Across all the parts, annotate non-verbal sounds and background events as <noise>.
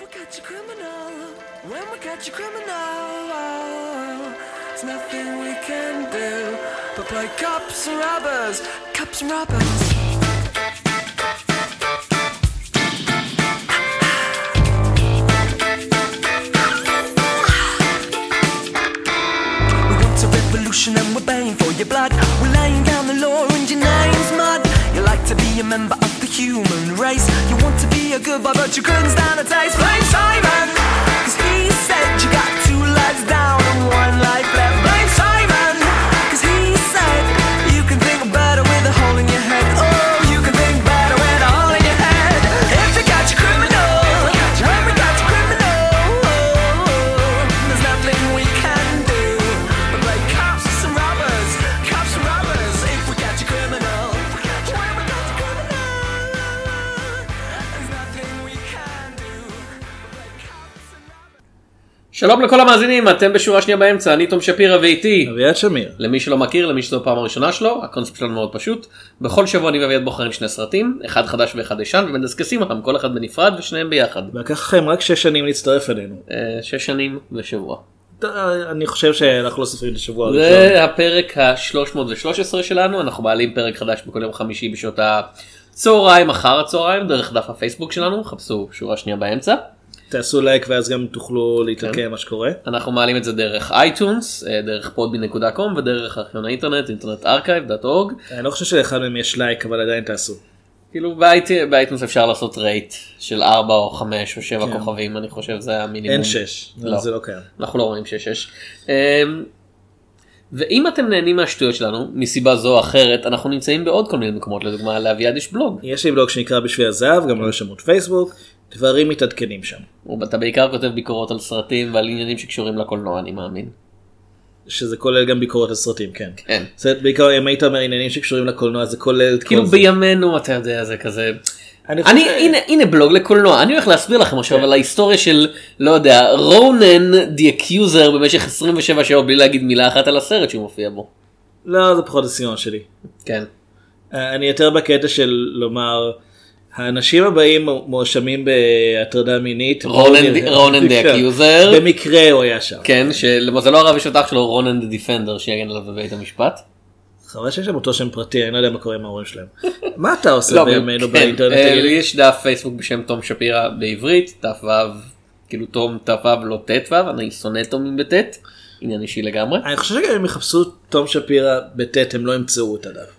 we catch a criminal, when we catch a criminal, there's nothing we can do but play cops and robbers, cops and robbers. And we're paying for your blood. We're laying down the law and your name's mud. You like to be a member human race. You want to be a good boy, but you couldn't stand a taste. Blame Simon, cause he said you got two lives down שלום לכל המאזינים, אתם בשורה שנייה באמצע, אני תום שפירא ואיתי. אביעד שמיר. למי שלא מכיר, למי שזו הפעם הראשונה שלו, הקונספט שלנו מאוד פשוט. בכל שבוע אני ואביעד בוחרים שני סרטים, אחד חדש ואחד ישן, ומדסקסים אותם, כל אחד בנפרד ושניהם ביחד. לקח לכם רק שש שנים להצטרף אלינו. אה, שש שנים ושבוע. אני חושב שאנחנו לא סופרים את השבוע הראשון. זה הפרק ה-313 שלנו, אנחנו מעלים פרק חדש בכל יום חמישי בשעות הצהריים, אחר הצהריים, דרך דף הפייסבוק שלנו, חפשו שורה שנייה באמצע. תעשו לייק ואז גם תוכלו להתעדכן כן. מה שקורה. אנחנו מעלים את זה דרך iTunes, אה, דרך podbean.com ודרך ארכיון האינטרנט, internet archive.org. אני לא חושב שלאחד מהם יש לייק אבל עדיין תעשו. כאילו באייט- ב iTunes אפשר לעשות rate של 4 או 5 או 7 כן. כוכבים, אני חושב זה המינימום. אין שש. לא. זה לא קיים. אנחנו לא רואים 6-6. אמ, ואם אתם נהנים מהשטויות שלנו מסיבה זו או אחרת אנחנו נמצאים בעוד כל מיני מקומות לדוגמה לאביעד יש בלוג יש לי בלוג שנקרא בשביל הזהב גם לא יש עמוד פייסבוק. דברים מתעדכנים שם. אתה בעיקר כותב ביקורות על סרטים ועל עניינים שקשורים לקולנוע אני מאמין. שזה כולל גם ביקורת על סרטים כן. כן. זה בעיקר אם היית אומר עניינים שקשורים לקולנוע זה כולל את כל כאילו זה. בימינו אתה יודע זה כזה. אני חושב אני ש- הנה הנה בלוג לקולנוע אני הולך להסביר לכם עכשיו על ההיסטוריה של לא יודע רונן the Accuser במשך 27 שעות בלי להגיד מילה אחת על הסרט שהוא מופיע בו. לא זה פחות הסגנון שלי. כן. אה, אני יותר בקטע של לומר האנשים הבאים מואשמים בהטרדה מינית. רונן the כן. Accuser. במקרה הוא היה שם. כן שלמזלו הרב יש אותך שלו רונן the defender שיגן עליו בבית המשפט. חבל שיש להם אותו שם פרטי אני לא יודע מה קורה עם ההורים שלהם. <laughs> מה אתה עושה לא, בימינו כן, באינטרנט? אה, לי? יש דף פייסבוק בשם תום שפירא בעברית תו כאילו תום תו לא טו אני שונא תומים בטית עניין אישי לגמרי. אני חושב שגם אם יחפשו תום שפירא בטית הם לא ימצאו את הדף.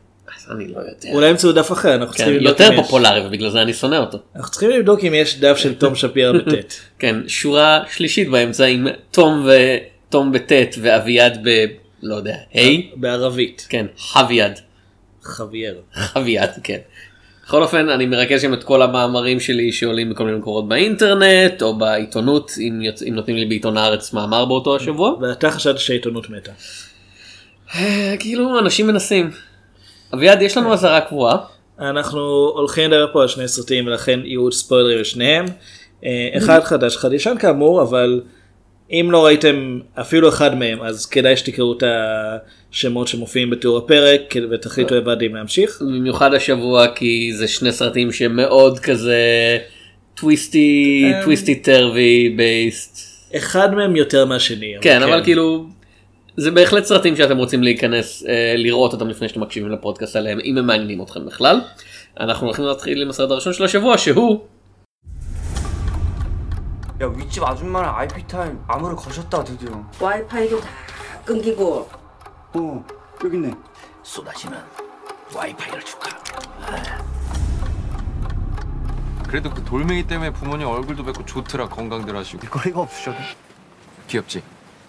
אני לא יודע. אולי ימצאו דף אחר אנחנו כן, צריכים לבדוק יותר אם יש- פופולרי ובגלל זה אני שונא אותו. אנחנו צריכים לבדוק אם יש דף של תום שפירא בטית. <laughs> כן שורה שלישית באמצע עם תום ותום בטית ואביעד ב... לא יודע, היי? בערבית. כן, חוויעד. חוויאר. חוויעד, כן. בכל אופן אני מרכז שם את כל המאמרים שלי שעולים בכל מיני מקורות באינטרנט או בעיתונות אם, יוצ... אם נותנים לי בעיתון הארץ מאמר באותו השבוע. ואתה חשבת שהעיתונות מתה. אה, כאילו אנשים מנסים. אביעד יש לנו אזהרה קבועה. אנחנו הולכים לדבר פה על שני סרטים ולכן יהיו ספוילרים לשניהם. אה, אחד חדש אחד ישן כאמור אבל אם לא ראיתם אפילו אחד מהם אז כדאי שתקראו את השמות שמופיעים בתיאור הפרק ותחליטו לבד אם להמשיך. במיוחד השבוע כי זה שני סרטים שמאוד כזה טוויסטי אה. טוויסטי טרווי בייסט. אחד מהם יותר מהשני. כן אבל כאילו זה בהחלט סרטים שאתם רוצים להיכנס אה, לראות אותם לפני שאתם מקשיבים לפודקאסט עליהם אם הם מעניינים אתכם בכלל. אנחנו הולכים להתחיל עם הסרט הראשון של השבוע שהוא 야 윗집 아줌마랑 IP 타임 암호를 거셨다 드디어 와이파이도 다 끊기고 어 여기 있네 쏟아지는 와이파이를 줄까? 그래도 그 돌멩이 때문에 부모님 얼굴도 뵙고 좋더라 건강들 하시고 거리가 없으셔도 귀엽지?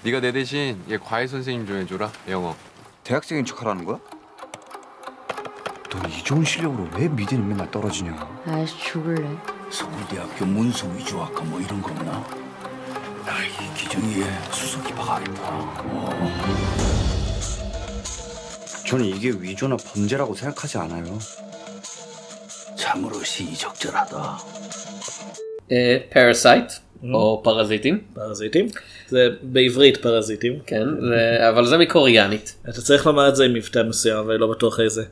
네가 내 대신 얘 과외 선생님 좀 해줘라 영어. 대학생인 척하라는 거야? 너이 좋은 실력으로 왜 미대는 맨날 떨어지냐? 아이씨 죽을래. 서울대학교 문서 위조학과 뭐 이런 거 없나? 아, 야이 기정이에 수석이 박아야겠다 어. 저는 이게 위조나 범죄라고 생각하지 않아요. 참으로 시의적절하다. 에 Parasite? או פרזיטים פרזיטים. זה בעברית פרזיטים. כן אבל זה מקוריאנית. אתה צריך לומר את זה עם מבטא מסוים ולא בטוח איזה.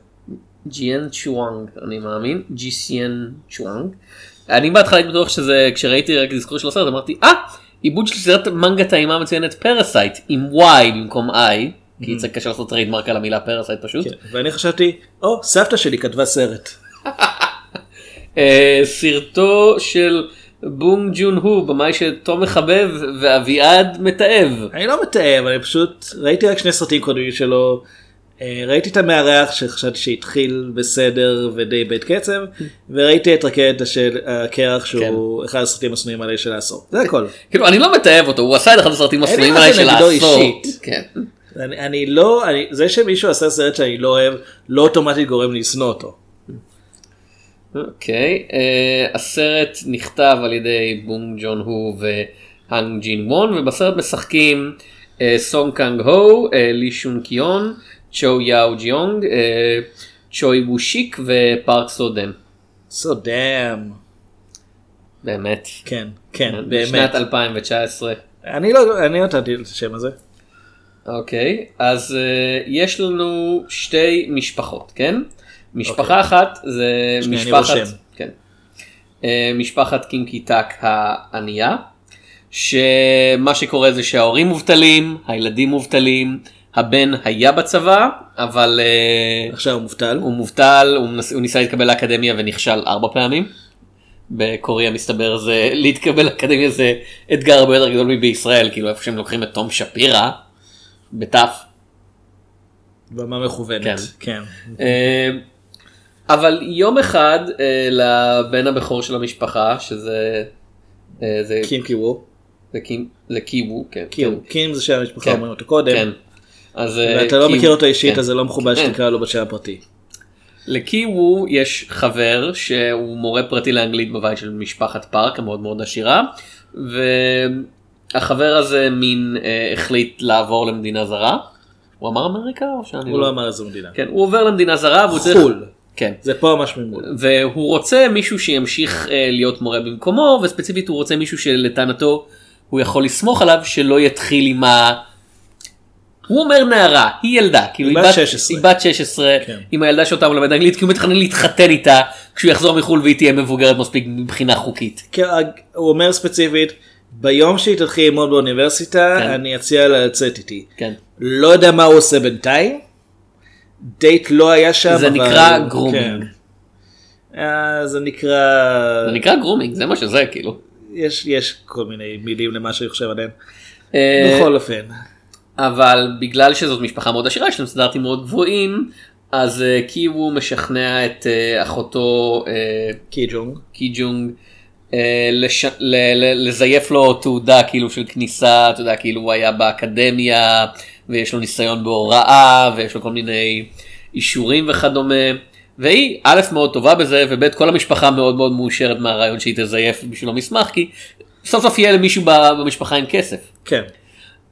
ג'יאן צ'ואנג אני מאמין ג'יסיאן צ'ואנג. אני בהתחלה הייתי בטוח שזה כשראיתי רק אזכור של הסרט אמרתי אה עיבוד של סרט מנגה טעימה מצוינת Parasite עם y במקום i כי זה קשה לעשות trademark על המילה Parasite פשוט. כן, ואני חשבתי, או, סבתא שלי כתבה סרט. <laughs> אה, סרטו של בונג ג'ון הו במאי שתום מחבב ואביעד מתעב. אני לא מתאם, אני פשוט ראיתי רק שני סרטים קודמים שלו. אה, ראיתי את המארח שחשבתי שהתחיל בסדר ודי בית קצב וראיתי את רקט של הקרח שהוא אחד הסרטים השנואים עליי של העשור זה הכל. כאילו אני לא מתעב אותו הוא עשה את אחד הסרטים השנואים עליי של העשור. כן. אני, אני לא אני, זה שמישהו עשה סרט שאני לא אוהב לא אוטומטית גורם לי לשנוא אותו. אוקיי, אה, הסרט נכתב על ידי בונג ג'ון הו והאנג ג'ין וון ובסרט משחקים אה, סונג קאנג הו, אה, לי שון קיון, צ'ו יאו ג'יונג, צ'וי בושיק ופארק. סו דאם. באמת. כן כן באמת. בשנת 2019. אני לא אני לא נתתי את השם הזה. אוקיי, אז uh, יש לנו שתי משפחות, כן? משפחה אחת זה שנייה, אני משפחת. כן. Uh, משפחת קימקי טאק הענייה, שמה שקורה זה שההורים מובטלים, הילדים מובטלים, הבן היה בצבא, אבל uh, עכשיו הוא מובטל. הוא מובטל, הוא, מנס, הוא ניסה להתקבל לאקדמיה ונכשל ארבע פעמים. בקוריאה מסתבר זה <laughs> להתקבל לאקדמיה זה אתגר הרבה יותר גדול מבישראל, כאילו איפה שהם לוקחים את תום שפירא, בתף. במה מכוונת. כן. כן. אבל יום אחד אה, לבן הבכור של המשפחה שזה אה, זה קים קיוו. זה קים זה קיוו כן קיו. כן, קים זה שם המשפחה כן. אומרים אותו קודם. כן. אז אה, ואתה לא קיוו, מכיר אותו אישית כן. אז זה לא מכובד כן. שתקרא לו בשם הפרטי. לקיוו יש חבר שהוא מורה פרטי לאנגלית בבית של משפחת פארק המאוד מאוד עשירה והחבר הזה מין אה, החליט לעבור למדינה זרה. הוא אמר אמריקה או שאני הוא לא אמר איזה מדינה. כן הוא עובר למדינה זרה והוא צריך חו"ל. כן זה פה ממש ממול. והוא רוצה מישהו שימשיך אה, להיות מורה במקומו וספציפית הוא רוצה מישהו שלטענתו הוא יכול לסמוך עליו שלא יתחיל עם ה... הוא אומר נערה היא ילדה כאילו היא בת 16. היא בת 16 כן. עם הילדה שאותה הוא מלמד אנגלית כי הוא מתכנן להתחתן איתה כשהוא יחזור מחו"ל והיא תהיה מבוגרת מספיק מבחינה חוקית. כן, הוא אומר ספציפית ביום שהיא תתחיל ללמוד באוניברסיטה כן. אני אציע לה לצאת איתי. כן. לא יודע מה הוא עושה בינתיים. דייט לא היה שם. זה אבל- נקרא grooming. כן. אה, זה נקרא זה נקרא grooming זה מה שזה כאילו. יש יש כל מיני מילים למה שאני חושב עליהן. אה, בכל אופן. אבל בגלל שזאת משפחה מאוד עשירה יש להם סטנדרטים מאוד גבוהים אז אה, קיוו משכנע את אה, אחותו אה, קי ג'ונג. קי ג'ונג אה, לש... ל... ל... לזייף לו תעודה כאילו של כניסה אתה יודע כאילו הוא היה באקדמיה ויש לו ניסיון בהוראה ויש לו כל מיני אישורים וכדומה והיא א' מאוד טובה בזה וב' כל המשפחה מאוד מאוד מאושרת מהרעיון שהיא תזייף בשבילו מסמך כי סוף סוף יהיה למישהו במשפחה עם כסף. כן.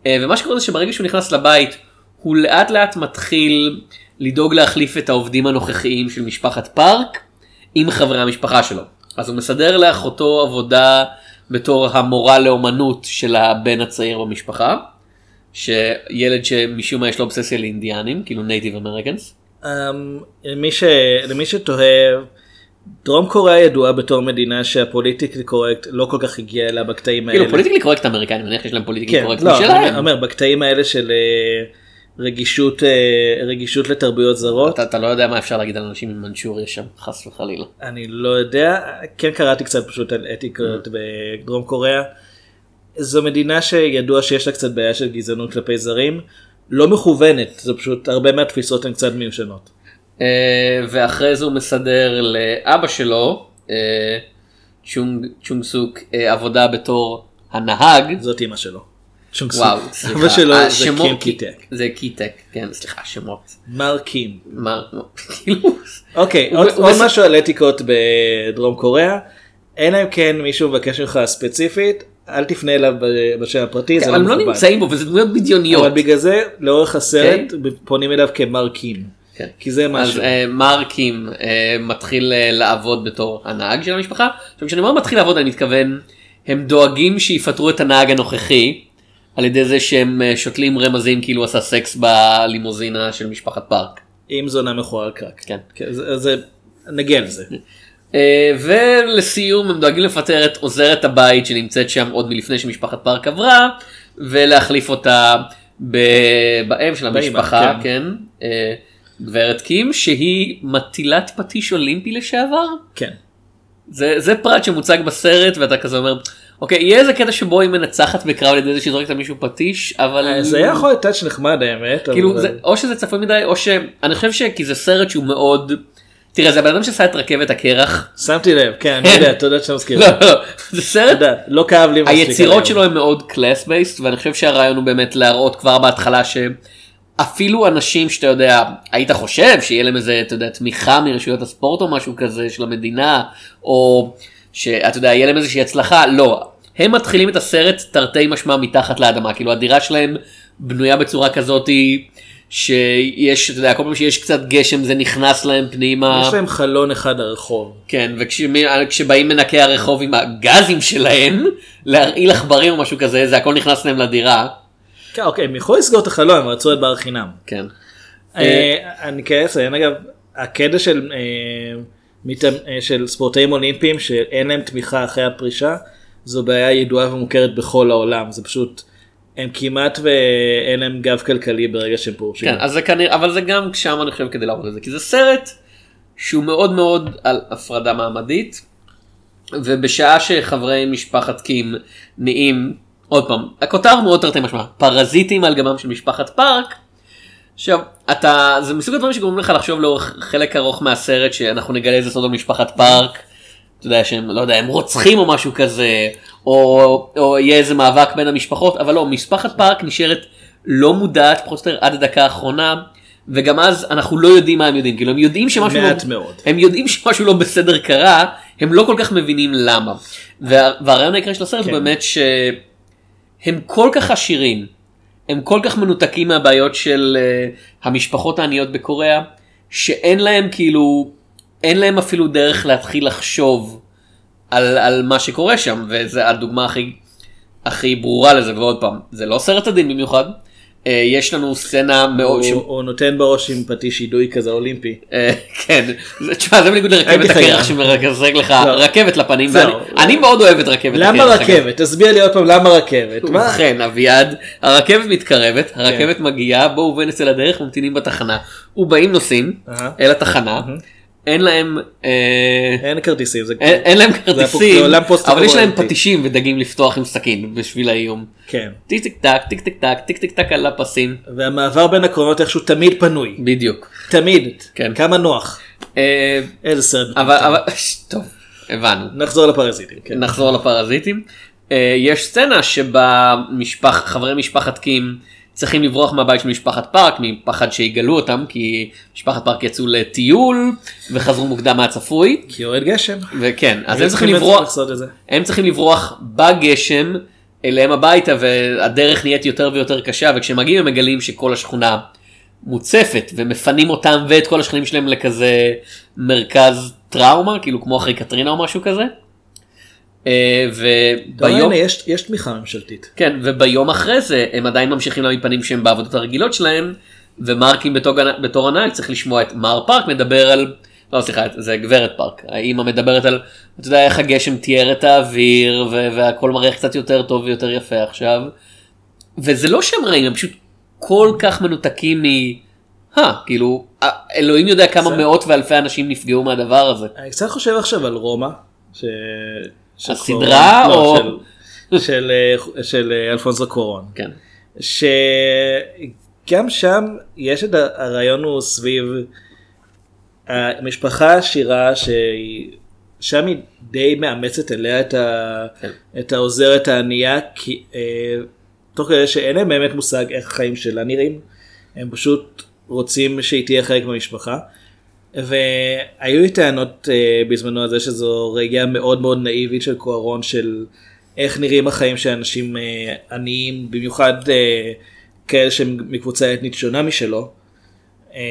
אה, ומה שקורה זה שברגע שהוא נכנס לבית הוא לאט לאט מתחיל לדאוג להחליף את העובדים הנוכחיים של משפחת פארק עם חברי המשפחה שלו. אז הוא מסדר לאחותו עבודה בתור המורה לאומנות של הבן הצעיר במשפחה. שילד שמשום מה יש לו אובססיה לאינדיאנים כאילו Native Americans. Um, למי, ש... למי שתוהה, דרום קוריאה ידועה בתור מדינה שהפוליטיקלי קורקט לא כל כך הגיע אליה בקטעים האלה. כאילו פוליטיקלי קורקט אמריקני אני מניח שיש להם פוליטיקלי כן, קורקט לא, אני משלהם. אומר, בקטעים האלה של אה, רגישות, אה, רגישות לתרבויות זרות, אתה, אתה לא יודע מה אפשר להגיד על אנשים ממנצ'וריה שם חס וחלילה. אני לא יודע, כן קראתי קצת פשוט על אתיקות בדרום קוריאה. זו מדינה שידוע שיש לה קצת בעיה של גזענות כלפי זרים, לא מכוונת, זה פשוט הרבה מהתפיסות הן קצת מיושנות. אה, ואחרי זה הוא מסדר לאבא שלו, אה, צ'ונג, צ'ונג סוק, אה, עבודה בתור הנהג. זאת אימא שלו. שום וואו, סוג. <laughs> סליחה. אבא שלו זה קים קיטק. זה קיטק, כן, סליחה, שמות. מר קים. מה, כאילו, אוקיי, עוד משהו על אתיקות בדרום קוריאה, אלא אם כן מישהו מבקש ממך ספציפית, אל תפנה אליו בשם הפרטי, זה אבל לא הם לא מכובד. נמצאים בו וזה דמויות בדיוניות. אבל בגלל זה לאורך הסרט פונים אליו כמר קים. כן. כי זה אז משהו. אה, מר קים אה, מתחיל אה, לעבוד בתור הנהג של המשפחה. עכשיו כשאני אומר מתחיל לעבוד אני מתכוון הם דואגים שיפטרו את הנהג הנוכחי על ידי זה שהם אה, שותלים רמזים כאילו עשה סקס בלימוזינה של משפחת פארק. עם זונה מכורה לקראק. כן. כן, זה- זה- נגיע לזה. אה, ולסיום הם דואגים לפטר את עוזרת הבית שנמצאת שם עוד מלפני שמשפחת פארק עברה ולהחליף אותה באם של באמא, המשפחה, כן. כן, אה, גברת קים שהיא מטילת פטיש אולימפי לשעבר. כן. זה, זה פרט שמוצג בסרט ואתה כזה אומר אוקיי יהיה איזה קטע שבו היא מנצחת בקרב על ידי זה שהיא זורקת על מישהו פטיש אבל אה, זה היה יכול להיות טאץ' נחמד האמת. כאילו אבל- זה, או שזה צפוי מדי או שאני חושב שכי זה סרט שהוא מאוד תראה זה הבן אדם שעשה את רכבת הקרח שמתי לב, כן, אני יודע, תודה שאתה מזכיר. לא. לא, זה סרט אתה יודע, לא כאב לי מספיק היצירות. שלו הם מאוד קלאס בייסט ואני חושב שהרעיון הוא באמת להראות כבר בהתחלה שאפילו אנשים שאתה יודע היית חושב שיהיה להם איזה אתה יודע תמיכה מרשויות הספורט או משהו כזה של המדינה או שאתה יודע יהיה להם איזושהי הצלחה לא הם מתחילים את הסרט תרתי משמע מתחת לאדמה כאילו הדירה שלהם בנויה בצורה כזאתי שיש אתה יודע כל פעם שיש קצת גשם זה נכנס להם פנימה. יש להם חלון אחד לרחוב. כן, וכשבאים מנקי הרחוב עם הגזים שלהם, להרעיל עכברים או משהו כזה, זה הכל נכנס להם לדירה. כן, אוקיי, הם יכולים לסגור את החלון, הם רצו את בר חינם. כן. אה, אני כן אציין אגב, הקטע של אה, אה, של ספורטאים אולימפיים שאין להם תמיכה אחרי הפרישה, זו בעיה ידועה ומוכרת בכל העולם, זה פשוט, הם כמעט ואין להם גב כלכלי ברגע שהם פורשים. כן, אז זה כנראה, אבל זה גם שם אני חושב כדי להראות את זה, כי זה סרט שהוא מאוד מאוד על הפרדה מעמדית, ובשעה שחברי משפחת קים נהיים, עוד פעם, הכותר מאוד תרתי משמע, פרזיטים על גבם של משפחת פארק, עכשיו, אתה, זה מסוג הדברים שגורמים לך לחשוב לאורך חלק ארוך מהסרט שאנחנו נגלה איזה סוד על משפחת פארק, אתה יודע שהם, לא יודע, הם רוצחים או משהו כזה, או, או יהיה איזה מאבק בין המשפחות, אבל לא, משפחת פארק נשארת לא מודעת פחות או יותר עד הדקה האחרונה, וגם אז אנחנו לא יודעים מה הם יודעים, כאילו הם יודעים שמשהו מעט לא, מאוד. הם יודעים שמשהו לא בסדר קרה, הם לא כל כך מבינים למה. וה, והרעיון העיקרי של הסרט כן. באמת שהם כל כך עשירים, הם כל כך מנותקים מהבעיות של uh, המשפחות העניות בקוריאה, שאין להם כאילו, אין להם אפילו דרך להתחיל לחשוב על, על מה שקורה שם, וזה הדוגמה הכי, הכי ברורה לזה, ועוד פעם, זה לא סרט עדין במיוחד, uh, יש לנו סצנה מאוד, ש... הוא, הוא נותן בראש עם פטיש אידוי כזה אולימפי. אה, כן, תשמע זה בניגוד לרכבת. הקרח שמרסק לך לא. רכבת לפנים, אני מאוד אוהב את רכבת למה הקרח. אגב. רכבת? תסביר לי עוד פעם למה רכבת. ובכן אביעד, הרכבת מתקרבת, הרכבת מגיעה, בואו ונצא לדרך, ממתינים בתחנה, ובאים נוסעים. אל התחנה, אין להם, אה, אין כרטיסים. זה- אין אין להם כרטיסים, אבל יש להם. פטישים ודגים לפתוח עם סכין בשביל האיום. כן. טיק טיק טק, טיק טיק טק, טיק טיק טק על הפסים, והמעבר בין הקרונות איכשהו תמיד פנוי. בדיוק. תמיד. כן. כמה נוח. אה, איזה סרט. אבל, אבל, <laughs> טוב, הבנו. נחזור לפרזיטים. כן. נחזור לפרזיטים. אה, יש סצנה שבה משפח, חברי משפחת קים צריכים לברוח מהבית של משפחת פארק מפחד שיגלו אותם כי משפחת פארק יצאו לטיול וחזרו מוקדם מהצפוי כי יורד גשם. וכן אז הם צריכים לברוח. הם צריכים לברוח בגשם אליהם הביתה והדרך נהיית יותר ויותר קשה וכשהם מגיעים הם מגלים שכל השכונה מוצפת ומפנים אותם ואת כל השכנים שלהם לכזה מרכז טראומה כאילו כמו אחרי קטרינה או משהו כזה. אה, וביום יש- יש תמיכה ממשלתית. כן וביום אחרי זה הם עדיין ממשיכים להעמיד פנים שהם בעבודות הרגילות שלהם ומרקין בתור, בתור הנהג צריך לשמוע את מר פארק מדבר על לא סליחה זה גברת פארק האימא מדברת על אתה יודע איך הגשם תיאר את האוויר והכל מראה קצת יותר טוב ויותר יפה עכשיו. וזה לא שהם רעים הם פשוט כל כך מנותקים מ... אה, כאילו אלוהים יודע כמה זה- מאות ואלפי אנשים נפגעו מהדבר הזה. אני קצת חושב עכשיו על רומא. ש... הסדרה קורון. או- לא, של- <laughs> של, אה, אה, אלפונסו קורון. כן. שגם שם יש את הרעיון הוא סביב המשפחה העשירה שהיא שם היא די מאמצת אליה את, ה, כן. את העוזרת הענייה כי אה, תוך כדי שאין להם באמת מושג איך החיים שלה נראים הם פשוט רוצים שהיא תהיה חלק מהמשפחה. והיו לי טענות אה, בזמנו על זה שזו ראייה מאוד מאוד נאיבית של קוארון של איך נראים החיים של אנשים אה, עניים במיוחד אה, כאלה שהם מקבוצה אתנית שונה משלו. אה,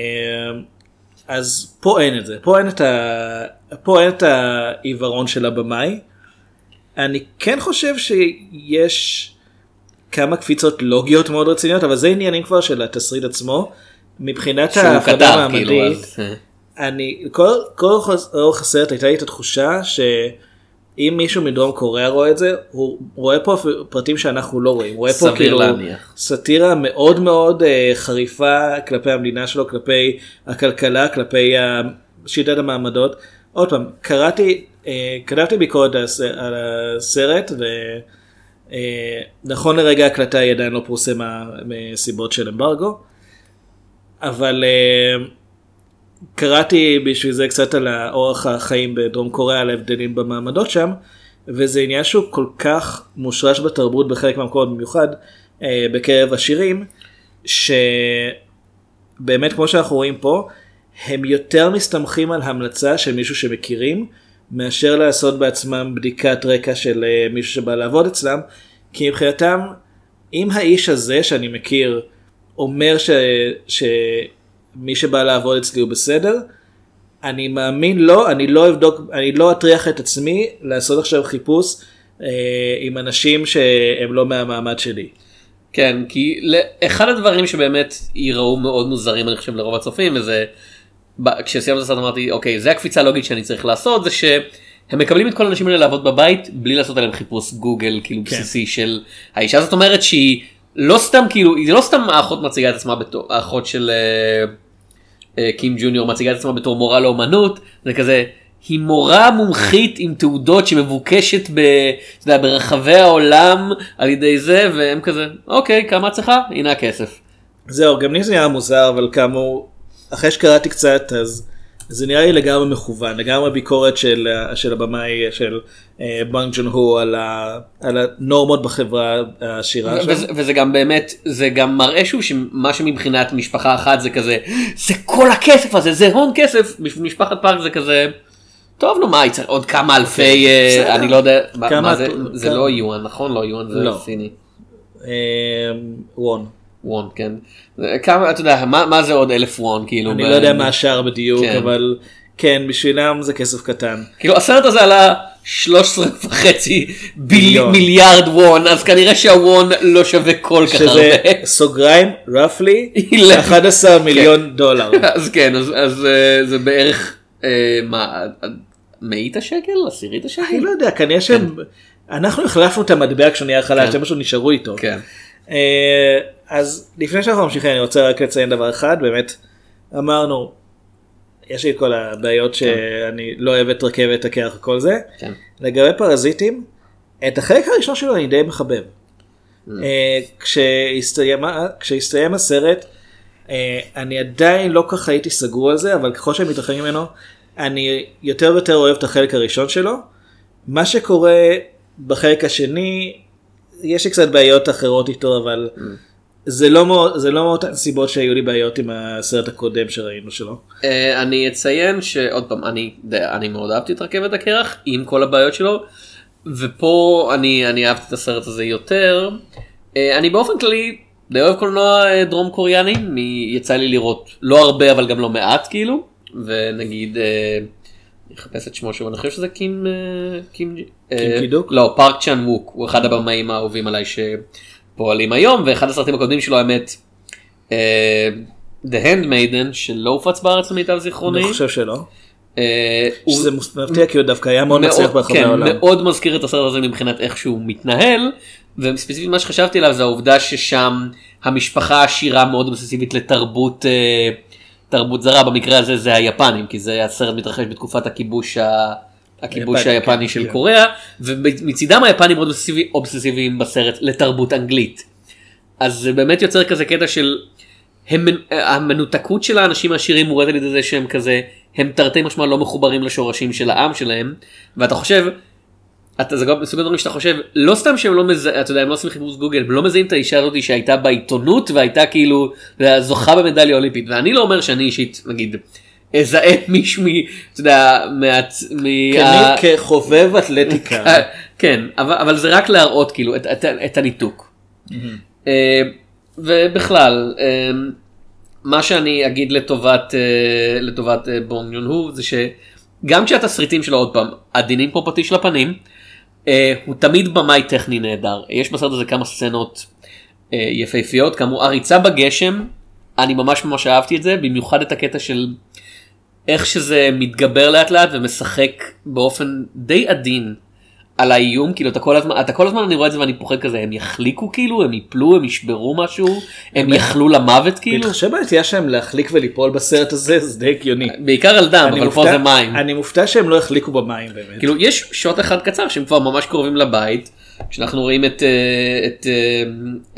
אז פה אין את זה פה אין את, ה... פה אין את העיוורון של הבמאי. אני כן חושב שיש כמה קפיצות לוגיות מאוד רציניות אבל זה עניינים כבר של התסריט עצמו. מבחינת ההפרדה כאילו המעמדית אז. אה. אני, כל, כל אורך הסרט הייתה לי את התחושה שאם מישהו מדרום קוריאה רואה את זה, הוא רואה פה פרטים שאנחנו לא רואים. הוא רואה פה כאילו להניח. סאטירה מאוד מאוד אה, חריפה כלפי המדינה שלו, כלפי הכלכלה, כלפי שיטת המעמדות. עוד פעם, קראתי, אה, כתבתי ביקורת על הס- על הסרט, ונכון לרגע ההקלטה היא עדיין לא פורסמה מסיבות של אמברגו, אבל אה, קראתי בשביל זה קצת על אורח החיים בדרום קוריאה, על ההבדלים במעמדות שם, וזה עניין שהוא כל כך מושרש בתרבות בחלק מהמקומות במיוחד אה, בקרב עשירים, שבאמת כמו שאנחנו רואים פה, הם יותר מסתמכים על המלצה של מישהו שמכירים, מאשר לעשות בעצמם בדיקת רקע של אה, מישהו שבא לעבוד אצלם, כי מבחינתם, אם האיש הזה שאני מכיר אומר ש... שמי שבא לעבוד אצלי הוא בסדר, אני מאמין לו, אני לא אבדוק, אני לא אטריח את עצמי לעשות עכשיו חיפוש אה, עם אנשים שהם לא מהמעמד שלי. כן, כי אחד הדברים שבאמת ייראו מאוד מוזרים אני חושב לרוב הצופים וזה כשסיימתי את הסרט אמרתי אוקיי זה הקפיצה הלוגית שאני צריך לעשות זה שהם מקבלים את כל האנשים האלה לעבוד בבית בלי לעשות עליהם חיפוש גוגל כאילו כן. בסיסי של האישה הזאת אומרת שהיא לא סתם כאילו היא לא סתם האחות מציגה את עצמה בתור האחות של אה, קים ג'וניור מציגה את עצמה בתור מורה לאומנות זה כזה. היא מורה מומחית עם תעודות שמבוקשת ב, יודע, ברחבי העולם על ידי זה והם כזה אוקיי כמה את צריכה הנה הכסף. זהו, גם לי זה נראה מוזר, אבל כאמור, אחרי שקראתי קצת, אז זה נראה לי לגמרי מכוון, לגמרי ביקורת של, של הבמאי של אה, בנג ג'ון הו על, ה, על הנורמות בחברה העשירה שם. וזה, וזה גם באמת זה גם מראה שוב שמה שמבחינת משפחה אחת זה כזה זה כל הכסף הזה זה הון כסף בשביל משפחת פארק זה כזה. טוב נו מה עוד כמה אלפי אה. אני לא יודע מה, כמה מה זה טו- זה כמה- לא יואן נכון לא יואן זה לא. סיני. אה, וון. וון כן. כמה אתה יודע מה, מה זה עוד אלף וון כאילו. אני ב- לא יודע מה השער בדיוק, כן. אבל כן, בשבילם זה כסף קטן. כאילו הסרט הזה עלה 13 וחצי ביל-. מיליארד וון אז כנראה שהוון לא שווה כל כך שזה הרבה. סוגריים, roughly, אלף. 11 מיליון דולר. <laughs> אז כן אז, אז אה, זה בערך אה, מה מאית השקל עשירית השקל. אני לא יודע, כנראה שהם... אנחנו החלפנו את המטבע כשהוא נהיה חלש, כן. הם פשוט נשארו איתו. כן. אה, אז לפני שאנחנו ממשיכים אני רוצה רק לציין דבר אחד באמת אמרנו יש לי את כל הבעיות שאני לא אוהב את רכבת הקרח וכל זה כן. לגבי פרזיטים את החלק הראשון שלו אני די מחבב. אה, כשהסתיים הסרט אה, אני עדיין לא כל כך הייתי סגור על זה אבל ככל שאני מתרחק ממנו אני יותר ויותר אוהב את החלק הראשון שלו. מה שקורה בחלק השני יש לי קצת בעיות אחרות איתו אבל זה לא מאוד זה לא מאותן סיבות שהיו לי בעיות עם הסרט הקודם שראינו שלו. אה, אני אציין שעוד פעם אני אני מאוד אהבתי את רכבת הקרח עם כל הבעיות שלו ופה אני אני אהבתי את הסרט הזה יותר. אה, אני באופן כללי די אוהב קולנוע אה, דרום קוריאני יצא לי לראות לא הרבה אבל גם לא מעט כאילו ונגיד. אה, אני אחפש את שמו שוב אני חושב שזה קים אה, קים אה, קידוק? לא פארק צ'אן ווק הוא אחד הבמאים האהובים עליי שפועלים היום ואחד הסרטים הקודמים שלו האמת. אה, The Handmaiden שלא הופץ בארץ למיטב זיכרוני. אני חושב שלא. שזה מפתיע כי הוא דווקא היה מאוד מצליח ברחבי כן, העולם. מאוד מזכיר את הסרט הזה מבחינת איך שהוא מתנהל וספציפית מה שחשבתי עליו זה העובדה ששם המשפחה עשירה מאוד אובססיבית לתרבות תרבות זרה במקרה הזה זה היפנים כי זה הסרט מתרחש בתקופת הכיבוש ה... הכיבוש היפני, כן, של כן. קוריאה ומצידם היפנים מאוד אובססיבי- אובססיביים בסרט לתרבות אנגלית. אז זה באמת יוצר כזה קטע של הם, המנותקות של האנשים העשירים מורדת על ידי זה שהם כזה הם תרתי משמע לא מחוברים לשורשים של העם שלהם ואתה חושב. אתה, זה גם מסוג הדברים שאתה חושב לא סתם שהם לא מזהים אתה יודע הם לא עושים חיפוש גוגל הם לא מזהים את האישה הזאת שהייתה בעיתונות והייתה כאילו זוכה במדליה אולימפית ואני לא אומר שאני אישית נגיד אזהה <laughs> מישהו. אתה יודע מעצ... מה... כחובב <laughs> אתלטיקה. כן אבל, אבל זה רק להראות כאילו את, את, את הניתוק. אה, ובכלל אה, מה שאני אגיד לטובת אה, לטובת בונג יון הו זה שגם כשהתסריטים שלו עוד פעם עדינים פה פטיש לפנים הוא תמיד במאי טכני נהדר. יש בסרט הזה כמה סצנות אה, יפהפיות. כאמור הריצה בגשם אני ממש ממש אהבתי את זה במיוחד את הקטע של איך שזה מתגבר לאט לאט ומשחק באופן די עדין על האיום כאילו אתה כל הזמן אתה כל הזמן אני רואה את זה ואני פוחד כזה הם יחליקו כאילו הם יפלו הם ישברו משהו הם יחלו למוות כאילו בהתחשב בנטייה שלהם להחליק וליפול בסרט הזה זה די הגיוני. בעיקר על דם אני אבל פה זה מים אני מופתע שהם לא החליקו במים באמת. כאילו יש שוט אחד קצר שהם כבר ממש קרובים לבית שאנחנו רואים את אה, את אה,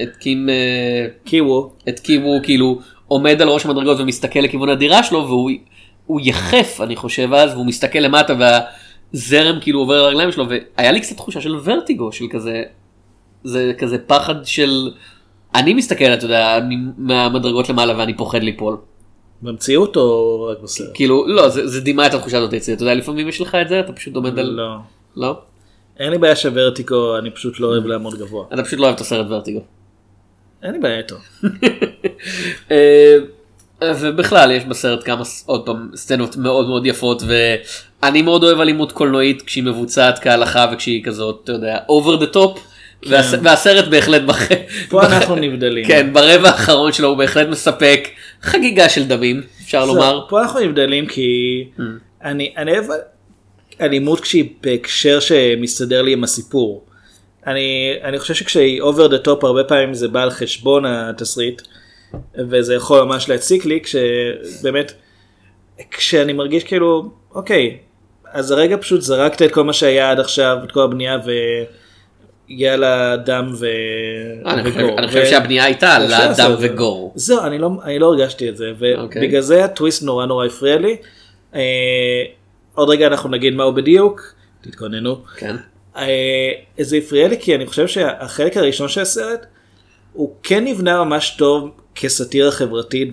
את קים אה, קיוו. את קיוו כאילו עומד על ראש המדרגות ומסתכל לכיוון הדירה שלו והוא הוא יחף אני חושב אז והוא מסתכל למטה והזרם כאילו עובר על הרגליים שלו והיה לי קצת תחושה של ורטיגו של כזה זה כזה פחד של אני מסתכל אתה יודע מ- מהמדרגות למעלה ואני פוחד ליפול במציאות או רק בסרט? כאילו לא זה, זה דימה את התחושה הזאת אצלי אתה יודע לפעמים יש לך את זה אתה פשוט עומד על לא. לא אין לי בעיה שוורטיקו אני פשוט לא אוהב לעמוד גבוה. אתה פשוט לא אוהב את הסרט ורטיגו. אין לי בעיה איתו. <laughs> ובכלל יש בסרט כמה עוד פעם סצנות מאוד מאוד יפות ואני מאוד אוהב אלימות קולנועית כשהיא מבוצעת כהלכה וכשהיא כזאת אתה יודע over the top והס... והסרט בהחלט בח... פה בח- אנחנו נבדלים. כן ברבע האחרון שלו הוא בהחלט מספק חגיגה של דמים אפשר זהו, לומר. פה אנחנו נבדלים כי Mm. אני אני אוהב אלימות כשהיא בהקשר שמסתדר לי עם הסיפור. אני אני חושב שכשהיא over the top הרבה פעמים זה בא על חשבון התסריט וזה יכול ממש להציק לי כשבאמת כשאני מרגיש כאילו אוקיי אז הרגע פשוט זרקת את כל מה שהיה עד עכשיו את כל הבנייה ויאללה דם ו... אני חושב- וגור. אני חושב ו- שהבנייה הייתה על הדם. וגור. זהו, אני לא, אני לא הרגשתי את זה, אוקיי. ובגלל זה הטוויסט נורא נורא הפריע לי. אה, עוד רגע אנחנו נגיד מהו בדיוק, תתכוננו. כן. אה, זה הפריע לי כי אני חושב שהחלק הראשון של הסרט הוא כן נבנה ממש טוב כסאטירה חברתית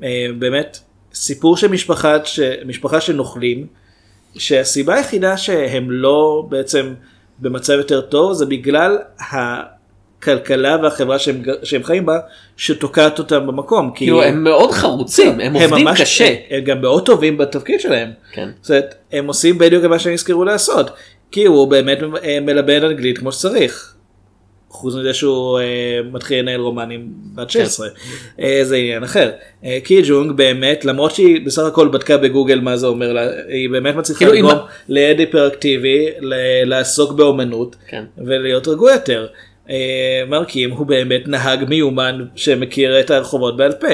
וכבאמת סיפור של משפחה, ש, משפחה של נוכלים שהסיבה היחידה שהם לא בעצם במצב יותר טוב זה בגלל הכלכלה והחברה שהם, שהם חיים בה שתוקעת אותם במקום. כי כאילו הם מאוד חרוצים הם עובדים ממש- קשה. הם, הם גם מאוד טובים בתפקיד שלהם. כן. זאת אומרת, הם עושים בדיוק מה שהם נזכרו לעשות, כי הוא באמת אה, מלבן אנגלית כמו שצריך. חוץ מזה שהוא אה, מתחיל לנהל רומנים בת 16, אה, זה עניין אחר. אה, קי ג'ונג באמת, למרות שהיא בסך הכל בדקה בגוגל מה זה אומר לה, היא באמת מצליחה כאילו, לגרום לעד היפראקטיבי, ל- לעסוק באומנות, כן. ולהיות רגוע יותר. אה, מרקים הוא באמת נהג מיומן שמכיר את הרחובות בעל פה.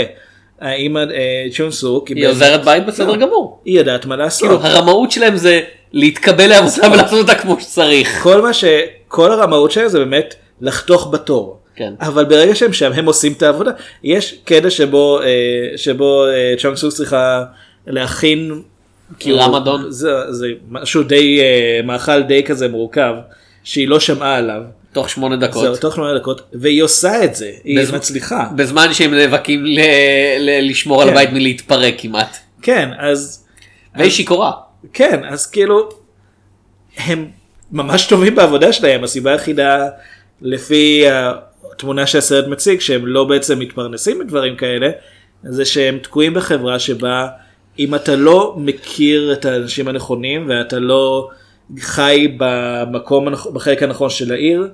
האמא אה, צ'ון סוק, היא עוזרת בית בסדר לא. גמור. היא יודעת מה לעשות. כאילו הרמאות שלהם זה להתקבל לעבודה ולעשות אותה כמו שצריך. כל מה ש... כל הרמאות שלהם זה באמת לחתוך בתור. כן. אבל ברגע שהם שם הם עושים את העבודה. יש קטע שבו, אה, שבו אה, צ'ונג סוק צריכה להכין. כאילו, רמדון. זה, זה משהו די, אה, מאכל די כזה מורכב, שהיא לא שמעה עליו. תוך שמונה דקות. זהו, תוך שמונה דקות, והיא עושה את זה, היא בז- מצליחה. בזמן שהם נאבקים ל- ל- לשמור על כן. הבית מלהתפרק כמעט. כן, אז... והיא שיכורה. כן, אז כאילו, הם ממש טובים בעבודה שלהם, הסיבה היחידה לפי התמונה שהסרט מציג, שהם לא בעצם מתפרנסים מדברים כאלה, זה שהם תקועים בחברה שבה אם אתה לא מכיר את האנשים הנכונים ואתה לא חי במקום, בחלק הנכון של העיר,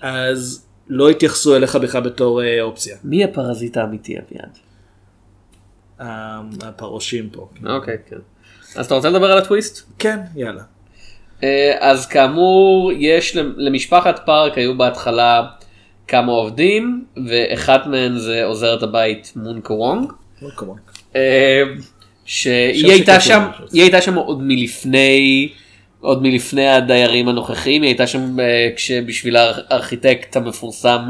אז לא יתייחסו אליך בכלל בתור אה, אופציה. מי הפרזיט האמיתי אביעד? ה- הפרושים פה. אוקיי כן. אז אתה רוצה לדבר על הטוויסט? כן, יאללה. אה, אז כאמור יש למ- למשפחת פארק היו בהתחלה כמה עובדים ואחת מהן זה עוזרת הבית מון גוואנג. מקומון. אה, שהיא הייתה שם. היא הייתה שם עוד מלפני, עוד מלפני הדיירים הנוכחים, היא הייתה שם אה, כשבשביל הארכיטקט המפורסם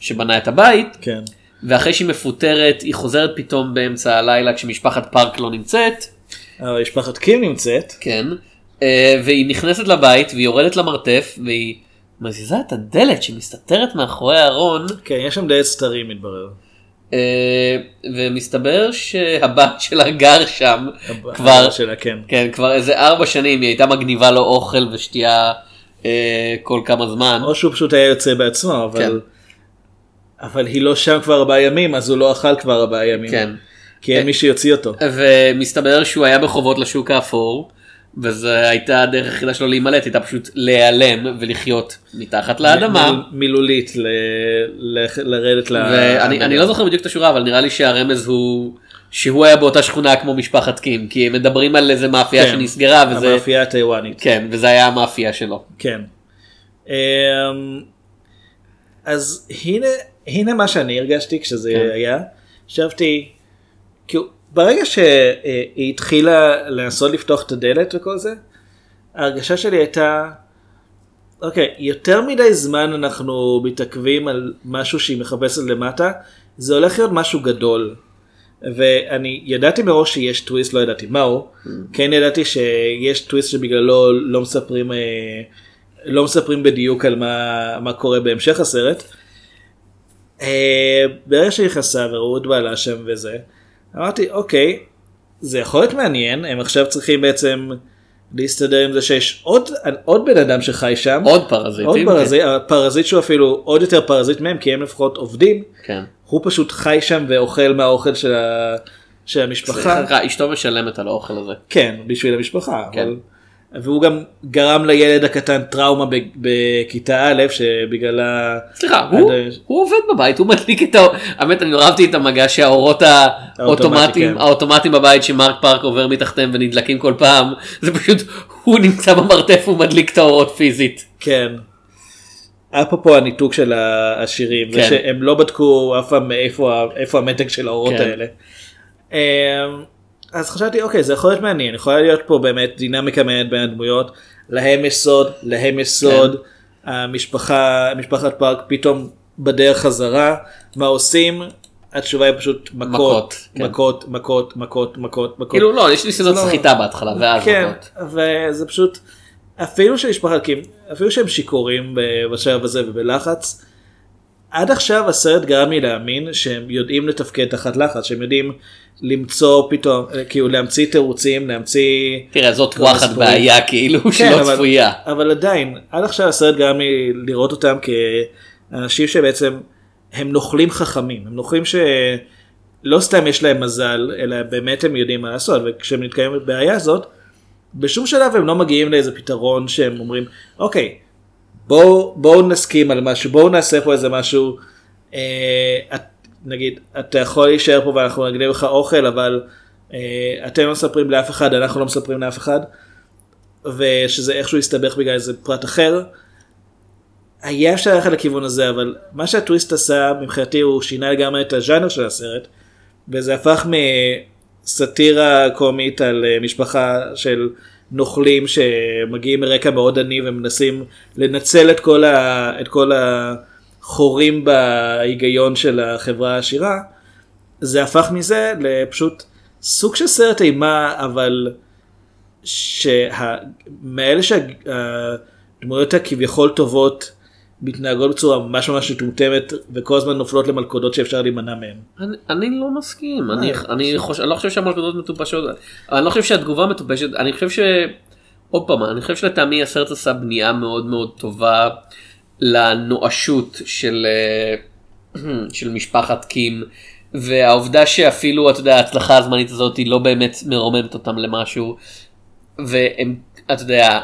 שבנה את הבית, כן. ואחרי שהיא מפוטרת היא חוזרת פתאום באמצע הלילה כשמשפחת פארק לא נמצאת, משפחת קים נמצאת. כן, והיא נכנסת לבית והיא יורדת למרתף והיא מזיזה את הדלת שמסתתרת מאחורי הארון, כן, יש שם די סתרים מתברר. אה, ומסתבר שהבת שלה גר שם כבר, שלה, כן. כן, כבר איזה ארבע שנים היא הייתה מגניבה לו אוכל ושתייה אה, כל כמה זמן. או שהוא פשוט היה יוצא בעצמו, אבל... כן. אבל היא לא שם כבר ארבעה ימים, אז הוא לא אכל כבר ארבעה ימים. כן. כי אין מי שיוציא אותו. ומסתבר שהוא היה בחובות לשוק האפור, וזו הייתה הדרך היחידה שלו להימלט, הייתה פשוט להיעלם ולחיות מתחת לאדמה. מ- מילולית, ל- ל- לרדת ל... ואני אני לא זוכר בדיוק את השורה, אבל נראה לי שהרמז הוא שהוא היה באותה שכונה כמו משפחת קים כי הם מדברים על איזה מאפייה כן. שנסגרה וזה המאפייה הטיוואנית. כן וזה היה המאפייה שלו. כן. אמ, אז הנה, הנה מה שאני הרגשתי כשזה כן. היה. חשבתי, כאילו, ברגע שהיא התחילה לנסות לפתוח את הדלת וכל זה, ההרגשה שלי הייתה, אוקיי, יותר מדי זמן אנחנו מתעכבים על משהו שהיא מחפשת למטה, זה הולך להיות משהו גדול. ואני ידעתי מראש שיש טוויסט, לא ידעתי מהו, כן ידעתי שיש טוויסט שבגללו לא מספרים, אה, לא מספרים בדיוק על מה, מה קורה בהמשך הסרט. אה, ברגע שהיא נכנסה וראו את בעלה שם וזה, אמרתי אוקיי, זה יכול להיות מעניין, הם עכשיו צריכים בעצם להסתדר עם זה שיש עוד, עוד בן אדם שחי שם, עוד פרזיטים. עוד כן. פרזיט, שהוא אפילו עוד יותר פרזיט מהם כי הם לפחות עובדים, כן. הוא פשוט חי שם ואוכל מהאוכל של, ה... של המשפחה. סליחה, אשתו משלמת על האוכל הזה. כן, בשביל המשפחה. כן. אבל... והוא גם גרם לילד הקטן טראומה. בכיתה א' שבגללה... סליחה, הוא, הוא עובד בבית, הוא מדליק את ה... האמת, אני אהבתי את המגע שהאורות האוטומטיים כן. האוטומטיים בבית שמרק פארק עובר מתחתיהם ונדלקים כל פעם, <laughs> זה פשוט, הוא נמצא במרתף ומדליק את האורות פיזית. כן. אפרופו הניתוק של השירים, כן. ושהם לא בדקו אף פעם מאיפה ה- איפה המתג של האורות כן. האלה. אז חשבתי אוקיי זה יכול להיות מעניין יכולה להיות פה באמת דינמיקה מעניינת בין הדמויות להם יש סוד להם יש סוד כן. המשפחה משפחת פארק פתאום בדרך חזרה מה עושים התשובה היא פשוט מכות מכות, כן. מכות מכות מכות מכות מכות כאילו לא, יש ניסיונות לא- סחיטה בהתחלה ואז כן, מכות. וזה פשוט, אפילו שמשפחת קים, אפילו שהם שיכורים בשלב הזה ובלחץ, עד עכשיו הסרט גרם לי להאמין שהם יודעים לתפקד תחת לחץ, שהם יודעים למצוא פתאום, אה, כאילו להמציא תירוצים, להמציא... תראה, זאת וואחד. בעיה כאילו כן, שלא אבל- צפויה. אבל עדיין, עד עכשיו הסרט גרם לי לראות אותם כאנשים שבעצם הם נוכלים חכמים, הם נוכלים שלא סתם יש להם מזל, אלא באמת הם יודעים מה לעשות, וכשהם נתקעים בבעיה הזאת, בשום שלב הם לא מגיעים לאיזה פתרון שהם אומרים, אוקיי, בואו בוא נסכים על משהו, בואו נעשה פה איזה משהו, אה, נגיד, אתה יכול להישאר פה ואנחנו נגניב לך אוכל, אבל אה, אתם לא מספרים לאף אחד, אנחנו לא מספרים לאף אחד. ושזה איכשהו הסתבך בגלל איזה פרט אחר. היה אפשר ללכת לכיוון הזה אבל מה שהטוויסט עשה מבחינתי הוא שינה לגמרי את הז'אנר של הסרט וזה הפך מסאטירה קומית על אה, משפחה של נוכלים שמגיעים מרקע מאוד עני ומנסים לנצל את כל, ה, את כל החורים בהיגיון של החברה העשירה. זה הפך מזה לפשוט סוג של סרט אימה אבל שמאלה שהדמויות הכביכול טובות מתנהגות בצורה ממש ממש מטומטמת וכל הזמן נופלות למלכודות שאפשר להימנע מהן. אני, אני לא מסכים, אני, אני, חושב, אני לא חושב שהמלכודות מטופשות, אני לא חושב שהתגובה מטופשת, אני חושב ש... עוד פעם, אני חושב שלטעמי הסרט עשה בנייה מאוד מאוד טובה לנואשות של, אה, <clears throat> של משפחת קים, והעובדה שאפילו, אתה יודע, ההצלחה הזמנית הזאת היא לא באמת מרוממת אותם למשהו, והם, אתה יודע,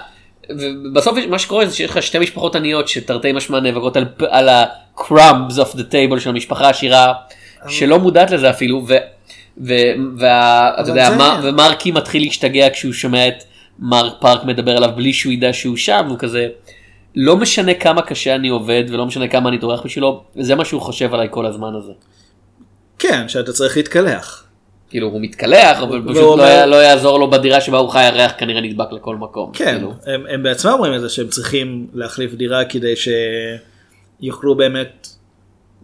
ובסוף מה שקורה זה שיש לך שתי משפחות עניות שתרתי משמע נאבקות על, על ה-crumbs of the table של המשפחה העשירה שלא מודעת לזה אפילו ו, ו, וה, אתה יודע, מר, ומרקי מתחיל להשתגע כשהוא שומע את מרק פארק מדבר עליו בלי שהוא ידע שהוא שם הוא כזה לא משנה כמה קשה אני עובד ולא משנה כמה אני טורח בשבילו זה מה שהוא חושב עליי כל הזמן הזה. כן, שאתה צריך להתקלח. כאילו הוא מתקלח אבל פשוט לא, אומר- היה- לא יעזור לו בדירה שבה הוא חי הריח כנראה נדבק לכל מקום. כן, כאילו. הם, הם בעצמם אומרים את זה שהם צריכים להחליף דירה כדי שיוכלו באמת,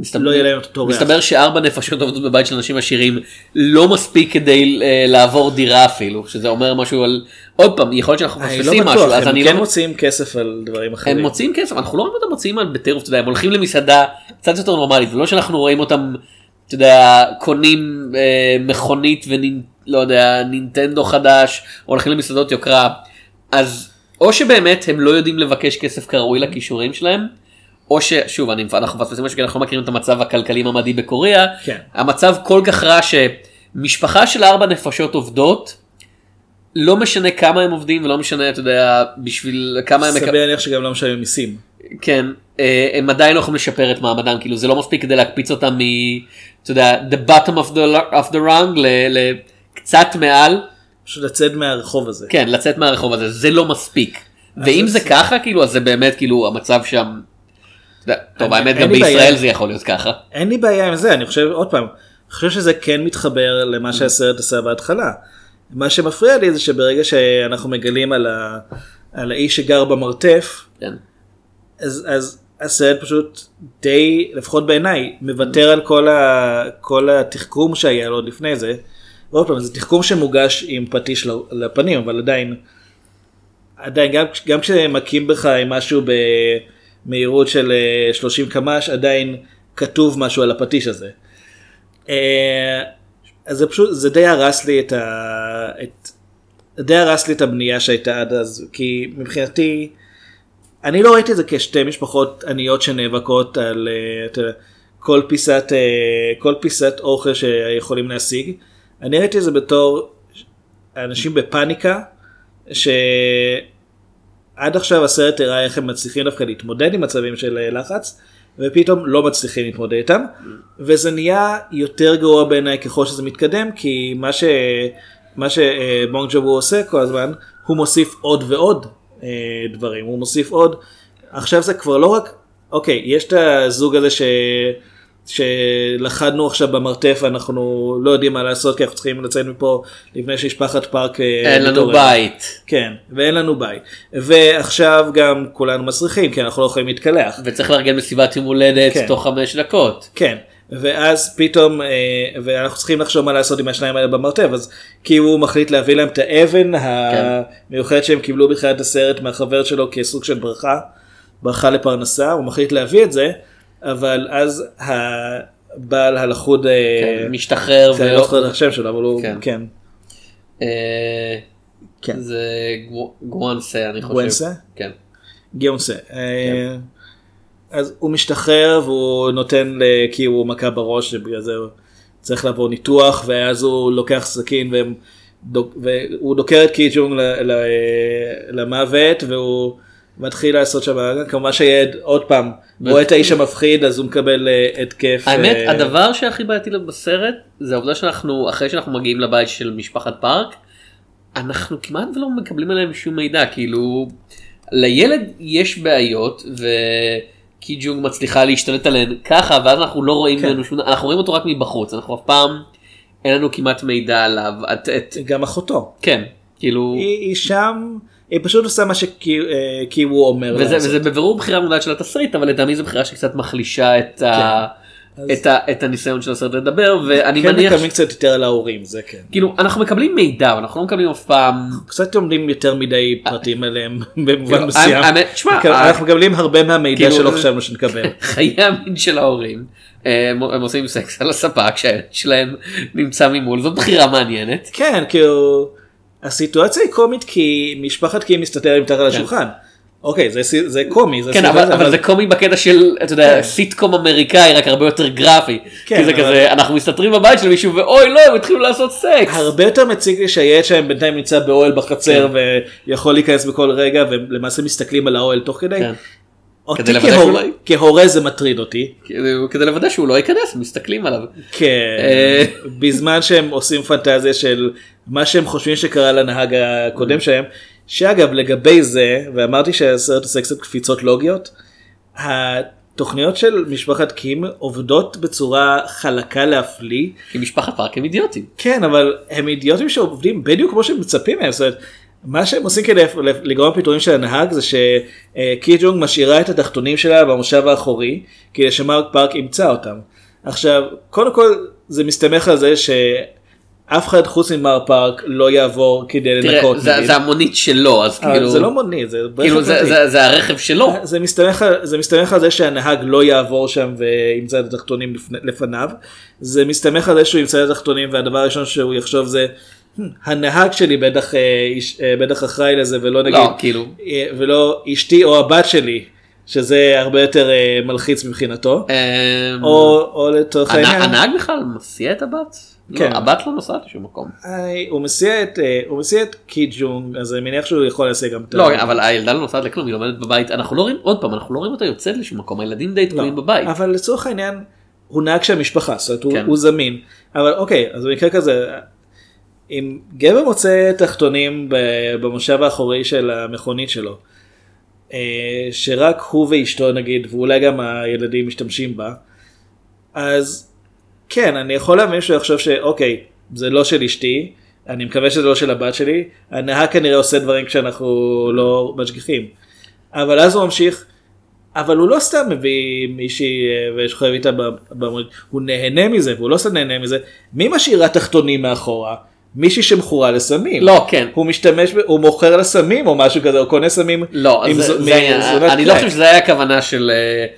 מסתבר, לא יהיה להם אותו ריח. מסתבר שארבע נפשות עובדות בבית של אנשים עשירים לא מספיק כדי אה, לעבור דירה אפילו שזה אומר משהו על עוד פעם יכול להיות שאנחנו אני מפספסים לא משהו אז הם אני כן לא מוציאים כסף על דברים אחרים. הם מוצאים כסף אנחנו לא רואים אותם מוציאים על בטירוף אתה יודע הם הולכים למסעדה קצת יותר נורמלית זה לא שאנחנו רואים אותם אתה יודע קונים אה, מכונית ולא יודע נינטנדו חדש או הולכים למסעדות יוקרה אז או שבאמת הם לא יודעים לבקש כסף כראוי לכישורים שלהם. או ששוב אני אנחנו מפספסים משהו כי אנחנו לא מכירים את המצב הכלכלי ממדי בקוריאה כן. המצב כל כך רע שמשפחה של ארבע נפשות עובדות לא משנה כמה הם עובדים ולא משנה אתה יודע בשביל כמה הם סביר להניח שגם לא משלמים מיסים. כן, אה, הם עדיין לא יכולים לשפר את מעמדם, כאילו זה לא מספיק כדי להקפיץ אותם מ... אתה יודע, the bottom of the, of the rung לקצת מעל, פשוט לצאת מהרחוב הזה. כן, לצאת מהרחוב הזה, זה לא מספיק. ואם זה ככה, כאילו, אז זה באמת, כאילו, המצב שם... טוב, האמת, גם. בישראל זה יכול להיות ככה. אין לי בעיה עם זה, אני חושב, עוד פעם, אני חושב שזה כן מתחבר למה שהסרט עשה בהתחלה. מה שמפריע לי זה שברגע שאנחנו מגלים על, ה, על האיש שגר במרתף, כן. אז, אז הסרט פשוט די, לפחות בעיניי, מוותר על כל, ה, כל התחכום שהיה לו עוד לפני זה. ועוד פעם, זה תחכום שמוגש עם פטיש לפנים, אבל עדיין, עדיין, גם, גם כשמכים בך עם משהו במהירות של אה, 30 קמ"ש, עדיין כתוב משהו על הפטיש הזה. אה, אז זה פשוט, זה די הרס לי את ה... את, די הרס לי את הבנייה שהייתה עד אז, כי מבחינתי, אני לא ראיתי את זה כשתי משפחות עניות שנאבקות על אה, יודע, כל פיסת, אה, כל פיסת אוכל שיכולים להשיג. אני ראיתי את זה בתור אנשים בפאניקה, שעד עכשיו הסרט הראה איך הם מצליחים דווקא להתמודד עם מצבים של אה, לחץ, ופתאום לא מצליחים להתמודד איתם, וזה נהיה יותר גרוע בעיניי ככל שזה מתקדם, כי מה, ש... מה שבונג ג'ובו עושה כל הזמן, הוא מוסיף עוד ועוד אה, דברים, הוא מוסיף עוד, עכשיו זה כבר לא רק, אוקיי, יש את הזוג הזה ש... שלכדנו עכשיו במרתף ואנחנו לא יודעים מה לעשות כי אנחנו צריכים לצאת מפה לפני שמשפחת פארק אה, אין לנו מתעוררת. בית. כן, ואין לנו בית. ועכשיו גם כולנו מסריחים כי אנחנו לא יכולים להתקלח. וצריך לארגן מסיבת יום הולדת כן. תוך חמש דקות. כן, ואז פתאום, אה, ואנחנו צריכים לחשוב מה לעשות עם השניים האלה במרתף, אז כי הוא מחליט להביא להם את האבן המיוחדת שהם קיבלו בתחילת הסרט מהחבר שלו כסוג של ברכה, ברכה לפרנסה, הוא מחליט להביא את זה, אבל אז הבעל הלכוד, אה, כן, משתחרר. אני ו- לא זוכר את השם שלו, אבל הוא, כן. כן, אה, כן. זה גו- גואנסה אני חושב. גואנסה? כן. גיונסה. אה, אז הוא משתחרר והוא נותן כי הוא מכה בראש ובגלל זה הוא צריך לעבור ניתוח ואז הוא לוקח סכין והם דוק- והוא דוקר את קיצ'ונג ל- למוות והוא מתחיל לעשות שם כמובן שהילד עוד פעם רואה את האיש המפחיד אז הוא מקבל אה, התקף. האמת אה, הדבר שהכי בעייתי בסרט זה העובדה שאנחנו אחרי שאנחנו מגיעים לבית של משפחת פארק אנחנו כמעט ולא מקבלים עליהם שום מידע כאילו לילד יש בעיות וקי ג'ונג מצליחה להשתלט עליהן ככה ואז אנחנו לא רואים כן. ממנו שום אנחנו רואים אותו רק מבחוץ אנחנו אף פעם אין לנו כמעט מידע עליו את, את, גם אחותו. כן כאילו היא היא שם היא פשוט עושה מה שקי הוא אומר וזה. וזה בבירור בחירה מודעת של התסריט אבל לטעמי זו בחירה שקצת מחלישה את, ה, כן. אז- את, ה, את הניסיון של הסרט לדבר ואני כן מניח מקבלים קצת יותר על ההורים זה כן. כאילו אנחנו מקבלים מידע אבל אנחנו לא מקבלים אף פעם קצת לומדים יותר מדי פרטים עליהם <laughs> במובן כאילו, מסוים. האמת, שמע, כן, ה- אנחנו מקבלים הרבה מהמידע כאילו, שלא חשבנו שנקבל. <laughs> חיי המין של ההורים אה, הם עושים סקס על הספה כשהילד שלהם נמצא ממול זאת בחירה מעניינת. כן כאילו הסיטואציה היא קומית כי משפחת קים מסתתרת מתחת לשולחן. אוקיי זה זה קומי. זה כן אבל, אבל זה קומי בקטע של אתה יודע כן. סיטקום אמריקאי רק הרבה יותר גרפי. כן, כי זה אבל- כזה אנחנו מסתתרים בבית של מישהו ואוי לא הם התחילו לעשות סקס. הרבה יותר מציג לי שהילד שלהם בינתיים נמצא באוהל בחצר כן. ויכול להיכנס בכל רגע ולמעשה מסתכלים על האוהל תוך כדי. כן. אותי כדי לוודא כהור- שהוא לא- כהורה זה מטריד אותי. כדי לוודא שהוא לא ייכנס מסתכלים עליו. כן, אה. בזמן שהם עושים פנטזיה של מה שהם חושבים שקרה לנהג הקודם שלהם, שאגב לגבי זה, ואמרתי שהסרט עושה קצת קפיצות לוגיות, התוכניות של משפחת קים עובדות בצורה חלקה להפליא, כי משפחת פארק הם אידיוטים. כן אבל הם אידיוטים שעובדים בדיוק כמו שהם מצפים מהם, זאת אומרת, מה שהם עושים כדי לגרום פיטורים של הנהג זה שקי ג'ונג משאירה את התחתונים שלה במושב האחורי כדי שמרק פארק ימצא אותם. עכשיו קודם כל זה מסתמך על זה שאף אחד חוץ ממר פארק לא יעבור כדי תראה לנקות. זה, נגיד. זה המונית שלו אז כאילו זה לא מונית זה כאילו זה. זה, זה הרכב שלו. זה מסתמך, זה מסתמך על זה שהנהג לא יעבור שם וימצא את התחתונים לפני- לפניו. זה מסתמך על זה שהוא ימצא את התחתונים והדבר הראשון שהוא יחשוב זה "Hmm, הנהג שלי בטח, אה, אה, בטח אחראי לזה ולא נגיד לא כאילו אה, ולא אשתי או הבת שלי שזה הרבה יותר מלחיץ מבחינתו. אמ, או, או לצורך העניין. הנהג בכלל מסיע את הבת? כן. לא, הבת לא נוסעת לשום מקום. הוא מסיע את הוא מסיע את קי ג'ונג אז אני מניח שהוא יכול להסיע גם את ה... לא, אבל הילדה לא נוסעת לכלום, היא לומדת בבית, אנחנו לא רואים, עוד פעם, אנחנו לא רואים אותה יוצאת לשום מקום, הילדים די לא, תקועים בבית. אבל לצורך העניין הוא נהג של המשפחה זאת אומרת הוא, כן. הוא זמין אבל אוקיי אז במקרה כזה אם גבר מוצא תחתונים במושב האחורי של המכונית שלו אה, שרק הוא ואשתו נגיד ואולי גם הילדים משתמשים בה אז כן אני יכול להבין שהוא יחשוב שאוקיי זה לא של אשתי אני מקווה שזה לא של הבת שלי הנהג כנראה עושה דברים כשאנחנו לא משגיחים אבל אז הוא ממשיך אבל הוא לא סתם מביא מישהי אה, ושוכב איתה במונית, הוא נהנה מזה והוא לא סתם נהנה מזה. מי משאירה תחתונים מאחורה? מישהי שמכורה לסמים. לא, כן. הוא משתמש, הוא מוכר לה סמים או משהו כזה, הוא קונה סמים. לא, זה, זו- זה. מזונת אני לא. חושב שזה היה הכוונה של,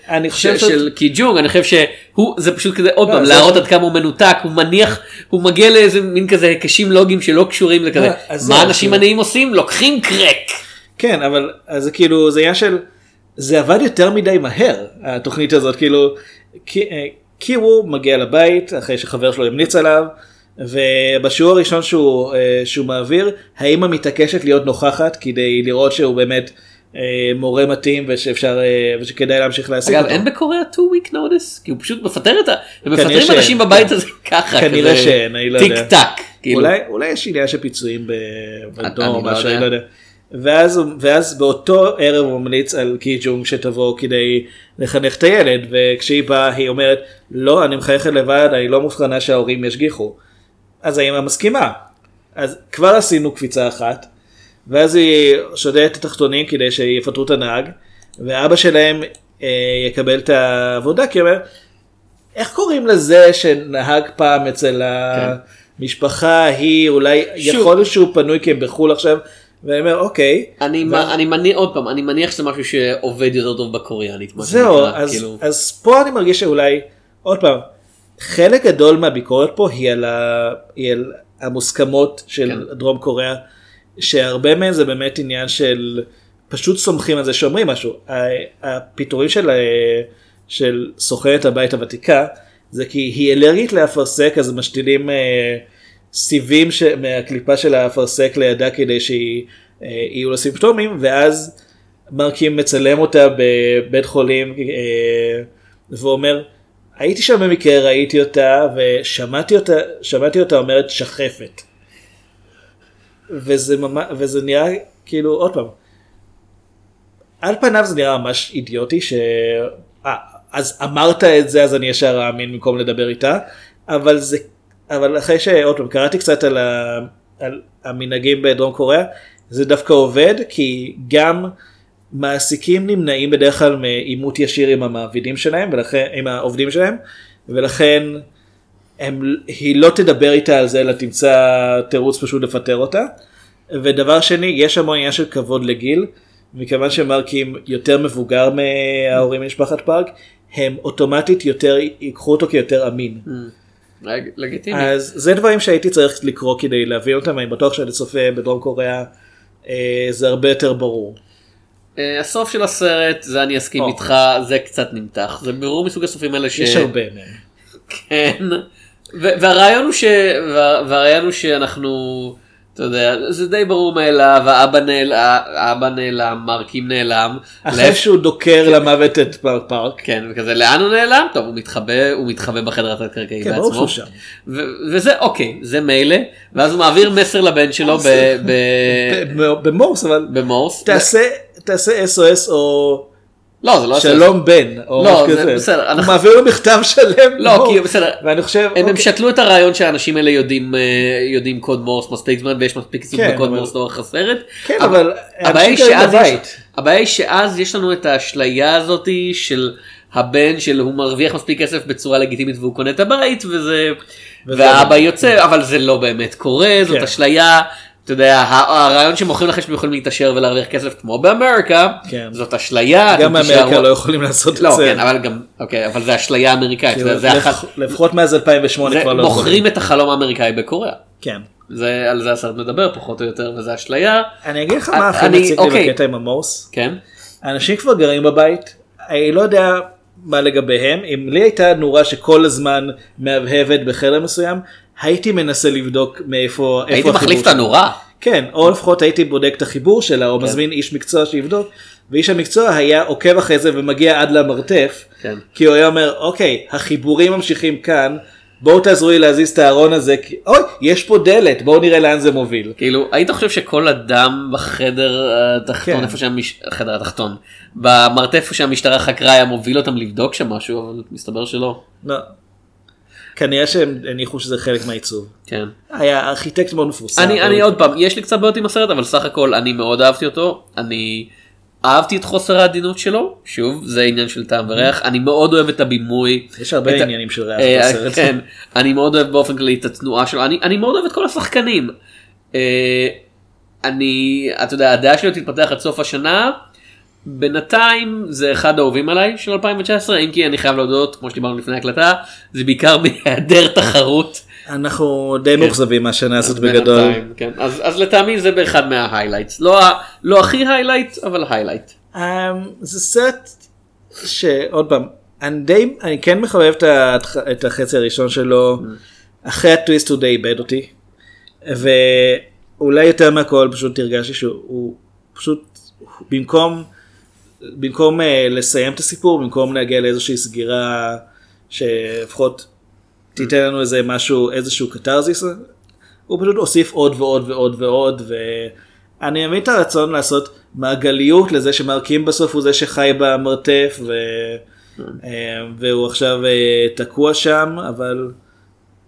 אה, אני ש- חושב שזאת- של קי ג'ונג, אני חושב שהוא, זה פשוט כזה, עוד לא, פעם, להראות ש- עד כמה הוא מנותק, הוא מניח, הוא מגיע לאיזה מין כזה היקשים לוגיים שלא קשורים לכזה, לא, מה זהו, אנשים עניים עושים? לוקחים קרק. כן, אבל אז זה כאילו, זה עניין של, זה עבד יותר מדי מהר, התוכנית הזאת, כאילו, כי- אה, קירו מגיע לבית אחרי שחבר שלו המליץ עליו, ובשיעור הראשון שהוא, אה, שהוא מעביר, האמא מתעקשת להיות נוכחת כדי לראות שהוא באמת אה, מורה מתאים ושאפשר, אה, ושכדאי להמשיך להעסיק אגב, אותו. אין בקוריאה 2 week notice? כי הוא פשוט מפטר את ה... הם כנראה מפטרים שאין, אנשים בבית כן. הזה <laughs> ככה, כנראה כזה שאין, אני לא טיק יודע. טק. כאילו. אולי, אולי יש עניין של פיצויים בדור או לא משהו. אני לא יודע. ואז, ואז באותו ערב הוא ממליץ על קי ג'ונג שתבוא כדי לחנך את הילד וכשהיא באה היא אומרת לא אני מחייכת לבד אני לא מוכנה שההורים ישגיחו. אז האמא מסכימה. אז כבר עשינו קפיצה אחת ואז היא שודדת את התחתונים כדי שיפטרו את הנהג ואבא שלהם אה, יקבל את העבודה כי הוא אומר איך קוראים לזה שנהג פעם אצל המשפחה היא אולי יכול להיות שהוא פנוי כי הם בחו"ל עכשיו ואני אומר אוקיי אני, ו- אני מניח, עוד פעם, אני מניח שזה משהו שעובד יותר טוב בקוריאנית. זהו אז, כאילו. אז פה אני מרגיש שאולי עוד פעם חלק גדול מהביקורת פה היא על, ה, היא על המוסכמות של כן. דרום קוריאה שהרבה מהן זה באמת עניין של פשוט סומכים על זה שאומרים משהו הפיטורים של, ה- של סוחרת הבית הוותיקה זה כי היא אלרגית לאפרסק אז משתילים אה, סיבים ש... מהקליפה של האפרסק לידה כדי שיהיו לה סימפטומים ואז מרקים מצלם אותה בבית חולים אה, ואומר הייתי שם במקרה ראיתי אותה ושמעתי אותה שמעתי אותה אומרת שחפת. וזה ממש וזה נראה כאילו עוד פעם. על פניו זה נראה ממש אידיוטי ש... אה, אז אמרת את זה אז אני ישר אאמין במקום לדבר איתה אבל זה אבל אחרי שעוד פעם קראתי קצת על, ה... על המנהגים בדרום קוריאה זה דווקא עובד כי גם מעסיקים נמנעים בדרך כלל מעימות ישיר עם המעבידים שלהם ולכן עם העובדים שלהם ולכן הם, היא לא תדבר איתה על זה אלא תמצא תירוץ פשוט לפטר אותה. ודבר שני יש המון עניין של כבוד לגיל מכיוון שמרקים יותר מבוגר מההורים ממשפחת פארק הם אוטומטית יותר ייקחו אותו כיותר אמין. לג- לגיטימי. אז זה דברים שהייתי צריך לקרוא כדי להבין אותם אני בטוח שאני צופה בדרום קוריאה אה, זה הרבה יותר ברור. אה, הסוף של הסרט, זה אני אסכים או. איתך, זה קצת נמתח. זה ברור מסוג הסופים האלה ש... יש הרבה מהם. כן. ו- והרעיון הוא ש... וה- והרעיון הוא שאנחנו, אתה יודע, זה די ברור מאליו, האבא נעלם, האבא נעלם, מרקים נעלם. אחרי שהוא דוקר למוות את פארק פארק. כן, וכזה, לאן הוא נעלם? טוב, הוא מתחבא, הוא מתחבא בחדר התת-קרקעי כן, בעצמו. ו- וזה אוקיי, זה מילא, ואז הוא מעביר מסר לבן שלו ב- ב- <laughs> ב- במורס אבל במורס. תעשה תעשה SOS או לא, זה לא... שלום בן או לא, משהו זה כזה. בסדר, הוא אנחנו- מעביר לו מכתב שלם. לא. כי בסדר. ואני חושב הם, הם אוקיי, שתלו את הרעיון שהאנשים האלה יודעים אה, יודעים קוד מורס מספיק זמן ויש מספיק עיסוק כן, בקוד אבל- מורס לאורך הסרט. כן, אבל הבעיה שאז. יש- הבעיה היא שאז יש לנו את האשליה הזאתי של הבן של הוא מרוויח מספיק כסף בצורה לגיטימית והוא קונה את הבית וזה וזה והאבא יוצא אבל זה לא באמת קורה זאת כן. אשליה. אתה יודע הרעיון שמוכרים לכם שאתם יכולים להתעשר ולהרוויח כסף כמו באמריקה כן. זאת אשליה. גם באמריקה תישארו- לא יכולים לעשות את לא זה. כן אבל גם אוקיי אבל זה אשליה אמריקאית כאילו, זה- זה לפ- אחת- לפחות מאז 2008 זה כבר לא מוכרים. את החלום האמריקאי בקוריאה. כן. זה על זה הסרט מדבר פחות או יותר וזה אשליה. אני אגיד לך מה הכי מציק לי אוקיי. בקטע עם המורס. כן. אנשים כבר גרים בבית, אני לא יודע מה לגביהם, אם לי הייתה נורה שכל הזמן מהבהבת בחדר מסוים, הייתי מנסה לבדוק מאיפה איפה הייתי החיבור מחליף את. הנורה. כן, או לפחות הייתי בודק את החיבור שלה, או מזמין איש מקצוע שיבדוק, ואיש המקצוע היה עוקב אחרי זה ומגיע עד למרתף, כן. כי הוא היה אומר, אוקיי, החיבורים ממשיכים כאן, בואו תעזרו לי להזיז את הארון הזה, כי אוי, יש פה דלת, בואו נראה לאן זה מוביל. כאילו היית חושב שכל אדם בחדר התחתון כן. איפה שהמש... החדר התחתון במרתף שהמשטרה חקרה היה מוביל אותם לבדוק שם משהו אבל מסתבר שלא. לא. כנראה שהם הניחו שזה חלק מהעיצוב. כן. היה ארכיטקט מאוד מפורסם. אני, אני עוד פעם, יש לי קצת בעיות עם הסרט, אבל סך הכל אני מאוד אהבתי אותו. אני אהבתי את חוסר העדינות שלו, שוב, זה עניין של טעם וריח. אני מאוד אוהב את הבימוי. יש הרבה את עניינים של ריח אה, בסרט. כן, אני מאוד אוהב באופן כללי את התנועה שלו. אני, אני מאוד אוהב את כל השחקנים. אה, אני, אתה יודע, הדעה שלי תתפתח עד סוף השנה. בינתיים זה אחד האהובים עליי של 2019 אם כי אני חייב להודות כמו שדיברנו לפני ההקלטה זה בעיקר <laughs> מהיעדר תחרות אנחנו די מאוכזבים מהשנה הזאת בגדול. כן. אז, אז לטעמי זה באחד מה highlights. לא, לא הכי highlight, אבל highlight. Um, זה סרט שעוד פעם, אני די, אני כן מחבב את, ה- את החצי הראשון שלו, אחרי הטוויסט הוא די איבד אותי, ואולי יותר מהכל פשוט הרגשתי שהוא הוא פשוט, במקום, במקום uh, לסיים את הסיפור, במקום להגיע לאיזושהי סגירה שלפחות תיתן לנו איזה משהו, איזשהו קתרזיס, הוא פשוט הוסיף עוד ועוד ועוד ועוד ואני מבין את הרצון לעשות מעגליות לזה שמרקים בסוף הוא זה שחי במרתף ו... אה, והוא עכשיו אה, תקוע שם אבל